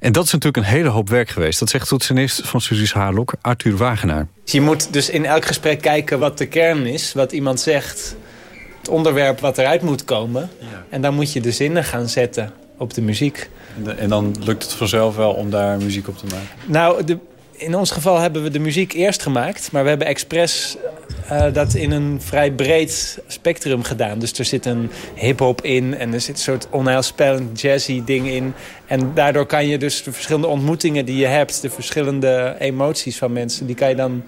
En dat is natuurlijk een hele hoop werk geweest. Dat zegt toetsenist van Suzy's Haarlok, Arthur Wagenaar. Je moet dus in elk gesprek kijken wat de kern is. Wat iemand zegt. Het onderwerp wat eruit moet komen. Ja. En dan moet je de zinnen gaan zetten op de muziek. En, dan lukt het vanzelf wel om daar muziek op te maken? Nou, de, in ons geval hebben we de muziek eerst gemaakt. Maar we hebben expres uh, dat in een vrij breed spectrum gedaan. Dus er zit een hip-hop in en er zit een soort onheilspellend jazzy ding in. En daardoor kan je dus de verschillende ontmoetingen die je hebt... de verschillende emoties van mensen, die kan je dan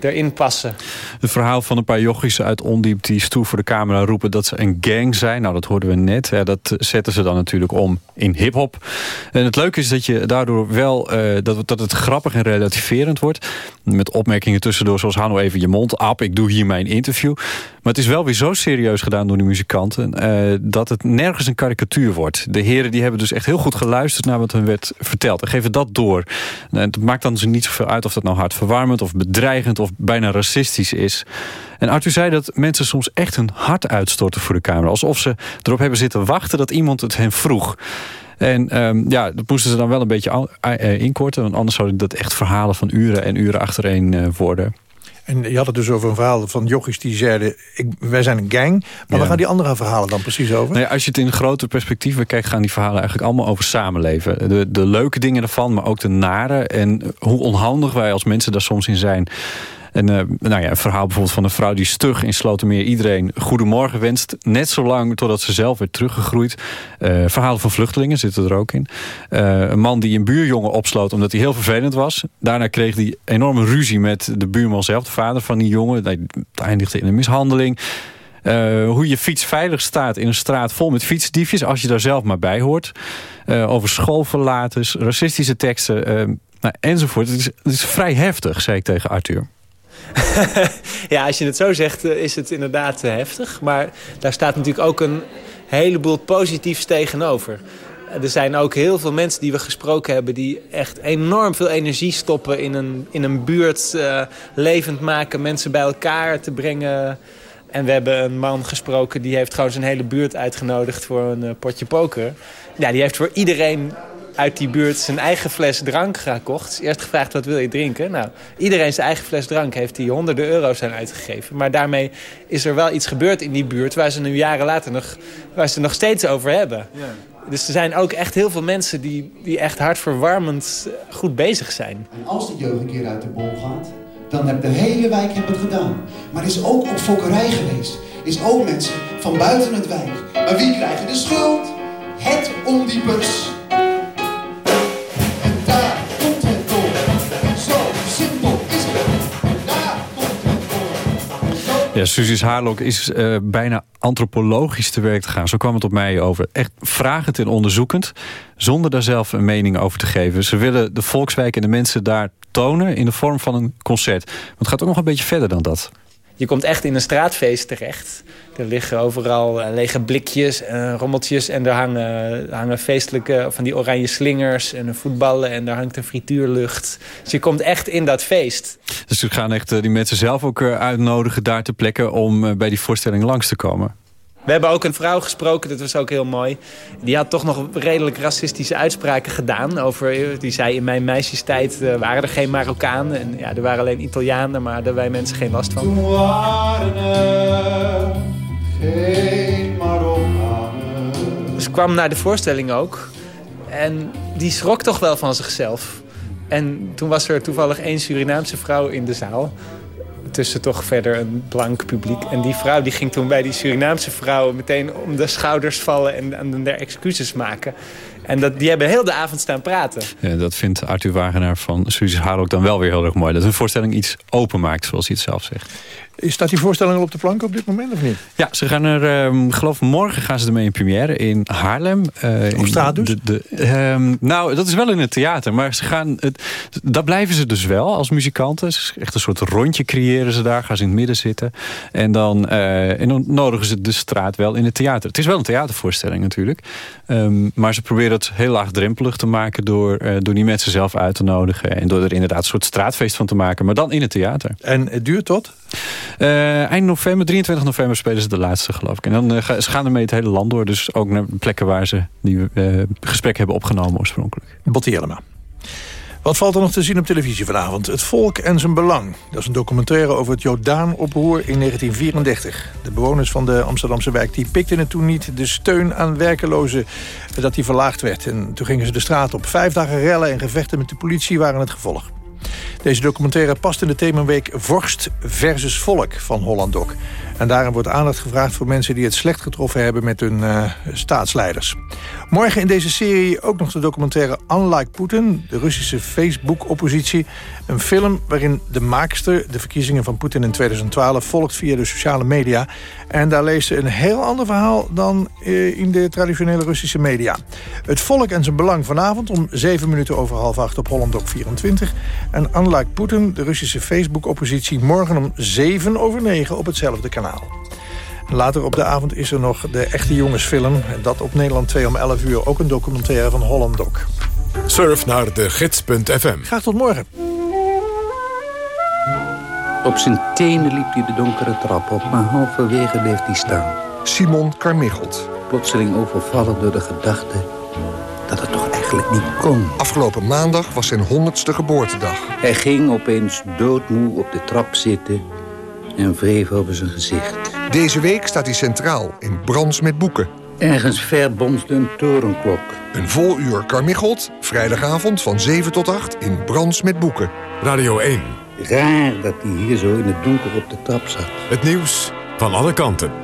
erin passen. Het verhaal van een paar jochies uit Ondiep... die stoer voor de camera roepen dat ze een gang zijn. Nou, dat hoorden we net. Ja, dat zetten ze dan natuurlijk om in hiphop. En het leuke is dat je daardoor wel... Uh, dat, dat het grappig en relativerend wordt. Met opmerkingen tussendoor zoals... hou nou even je mond op, ik doe hier mijn interview. Maar het is wel weer zo serieus gedaan door de muzikanten... Uh, dat het nergens een karikatuur wordt. De heren die hebben dus echt heel goed geluisterd... naar wat hun werd verteld. En geven dat door. En het maakt dan dus niet zoveel uit of dat nou hartverwarmend... of bedreigend of bijna racistisch is. En Arthur zei dat mensen soms echt hun hart uitstorten voor de camera. Alsof ze erop hebben zitten wachten dat iemand het hen vroeg. En um, ja, dat moesten ze dan wel een beetje inkorten. Want anders zouden dat echt verhalen van uren en uren achtereen worden. En je had het dus over een verhaal van jochies die zeiden... Ik, wij zijn een gang. Maar ja. waar gaan die andere verhalen dan precies over? Nee, als je het in grote perspectief bekijkt... gaan die verhalen eigenlijk allemaal over samenleven. De, de leuke dingen ervan, maar ook de nare. En hoe onhandig wij als mensen daar soms in zijn. En nou ja, een verhaal bijvoorbeeld van een vrouw die stug in Slotermeer iedereen goedemorgen wenst. Net zolang totdat ze zelf werd teruggegroeid. verhalen van vluchtelingen zitten er ook in. een man die een buurjongen opsloot omdat hij heel vervelend was. Daarna kreeg hij enorme ruzie met de buurman zelf, de vader van die jongen. Dat eindigde in een mishandeling. Uh, hoe je fiets veilig staat in een straat vol met fietsdiefjes... als je daar zelf maar bij hoort. Uh, over schoolverlaters, racistische teksten uh, nou, enzovoort. Het is, het is vrij heftig, zei ik tegen Arthur. ja, als je het zo zegt is het inderdaad heftig. Maar daar staat natuurlijk ook een heleboel positiefs tegenover. Er zijn ook heel veel mensen die we gesproken hebben... die echt enorm veel energie stoppen in een, in een buurt. levend maken, mensen bij elkaar te brengen... En we hebben een man gesproken die heeft gewoon zijn hele buurt uitgenodigd voor een potje poker. Ja, die heeft voor iedereen uit die buurt zijn eigen fles drank gekocht. Eerst gevraagd wat wil je drinken. Nou, iedereen zijn eigen fles drank heeft die honderden euro's zijn uitgegeven. Maar daarmee is er wel iets gebeurd in die buurt waar ze nu jaren later nog, waar ze nog steeds over hebben. Ja. Dus er zijn ook echt heel veel mensen die, die echt hartverwarmend goed bezig zijn. En als de jeugd een keer uit de bol gaat dan heb de hele wijk het gedaan. Maar is ook op fokkerij geweest. Is ook mensen van buiten het wijk. Maar wie krijgen de schuld? Het ondiepers. Ja, Suzy's Haarlok is uh, bijna antropologisch te werk te gaan. Zo kwam het op mij over. Echt vragend en onderzoekend, zonder daar zelf een mening over te geven. Ze willen de Volkswijk en de mensen daar tonen in de vorm van een concert. Maar het gaat ook nog een beetje verder dan dat. Je komt echt in een straatfeest terecht. Er liggen overal eh, lege blikjes en rommeltjes. En er hangen, hangen feestelijke van die oranje slingers en voetballen. En daar hangt een frituurlucht. Dus je komt echt in dat feest. Dus we gaan echt eh, die mensen zelf ook eh, uitnodigen daar te plekken... om bij die voorstelling langs te komen. We hebben ook een vrouw gesproken, dat was ook heel mooi. Die had toch nog redelijk racistische uitspraken gedaan. Over, die zei in mijn meisjestijd uh, waren er geen Marokkanen. En ja, er waren alleen Italianen, maar daar wij mensen geen last van. Toen waren er geen Marokkanen. Ze kwam naar de voorstelling ook. En die schrok toch wel van zichzelf. En toen was er toevallig één Surinaamse vrouw in de zaal tussen toch verder een blank publiek. En die vrouw die ging toen bij die Surinaamse vrouw meteen om de schouders vallen en, en der excuses maken. En dat, die hebben heel de avond staan praten. Ja, dat vindt Arthur Wagenaar van Suze ook dan wel weer heel erg mooi. Dat een voorstelling iets open maakt, zoals hij het zelf zegt. Staat die voorstelling al op de plank op dit moment of niet? Ja, ze gaan er, um, geloof morgen gaan ze ermee in première in Haarlem. Uh, op straat dus? De, de, um, nou, dat is wel in het theater. Maar ze gaan, het, daar blijven ze dus wel als muzikanten. Echt een soort rondje creëren ze daar. Gaan ze in het midden zitten. En dan, uh, en dan nodigen ze de straat wel in het theater. Het is wel een theatervoorstelling natuurlijk. Um, maar ze proberen het heel laagdrempelig te maken... Door, uh, door die mensen zelf uit te nodigen. En door er inderdaad een soort straatfeest van te maken. Maar dan in het theater. En het duurt tot? Uh, eind november, 23 november spelen ze de laatste geloof ik. En dan uh, ze gaan ermee het hele land door. Dus ook naar plekken waar ze die uh, gesprek hebben opgenomen oorspronkelijk. Botti Jellema. Wat valt er nog te zien op televisie vanavond? Het volk en zijn belang. Dat is een documentaire over het Jordaan-oproer in 1934. De bewoners van de Amsterdamse wijk die pikten het toen niet... de steun aan werkelozen dat die verlaagd werd. En toen gingen ze de straat op. Vijf dagen rellen en gevechten met de politie waren het gevolg. Deze documentaire past in de themaweek Vorst versus Volk van Holland Doc. En daarin wordt aandacht gevraagd voor mensen die het slecht getroffen hebben met hun uh, staatsleiders. Morgen in deze serie ook nog de documentaire Unlike Putin, de Russische Facebook-oppositie. Een film waarin de maakster de verkiezingen van Poetin in 2012 volgt via de sociale media. En daar leest ze een heel ander verhaal dan eh, in de traditionele Russische media. Het volk en zijn belang vanavond om 7 minuten over half acht op Holland Doc 24. En Unlike Putin, de Russische Facebook-oppositie, morgen om 7 over 9 op hetzelfde kanaal. Later op de avond is er nog de Echte Jongensfilm. En dat op Nederland 2 om 11 uur. Ook een documentaire van Holland Doc. Surf naar de gids.fm. Graag tot morgen. Op zijn tenen liep hij de donkere trap op, maar halverwege bleef hij staan. Simon Carmichelt. Plotseling overvallen door de gedachte dat het toch eigenlijk niet kon. Afgelopen maandag was zijn honderdste geboortedag. Hij ging opeens doodmoe op de trap zitten en wreef over zijn gezicht. Deze week staat hij centraal in Brands met Boeken. Ergens ver bonsde een torenklok. Een voluur Carmichelt, vrijdagavond van 7 tot 8 in Brands met Boeken. Radio 1, Raar dat hij hier zo in het donker op de trap zat. Het nieuws van alle kanten.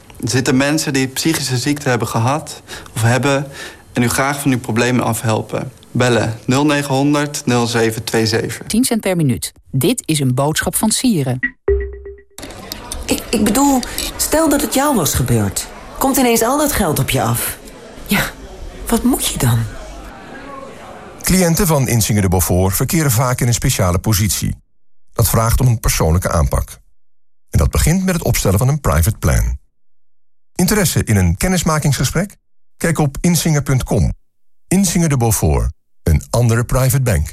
Er zitten mensen die psychische ziekte hebben gehad of hebben... en u graag van uw problemen afhelpen. Bellen 0900 0727. 10 cent per minuut. Dit is een boodschap van Sieren. Ik, ik bedoel, stel dat het jou was gebeurd. Komt ineens al dat geld op je af. Ja, wat moet je dan? Cliënten van Insinger de Beaufort verkeren vaak in een speciale positie. Dat vraagt om een persoonlijke aanpak. En dat begint met het opstellen van een private plan. Interesse in een kennismakingsgesprek? Kijk op insinger.com. Insinger de Beaufort, een andere private bank.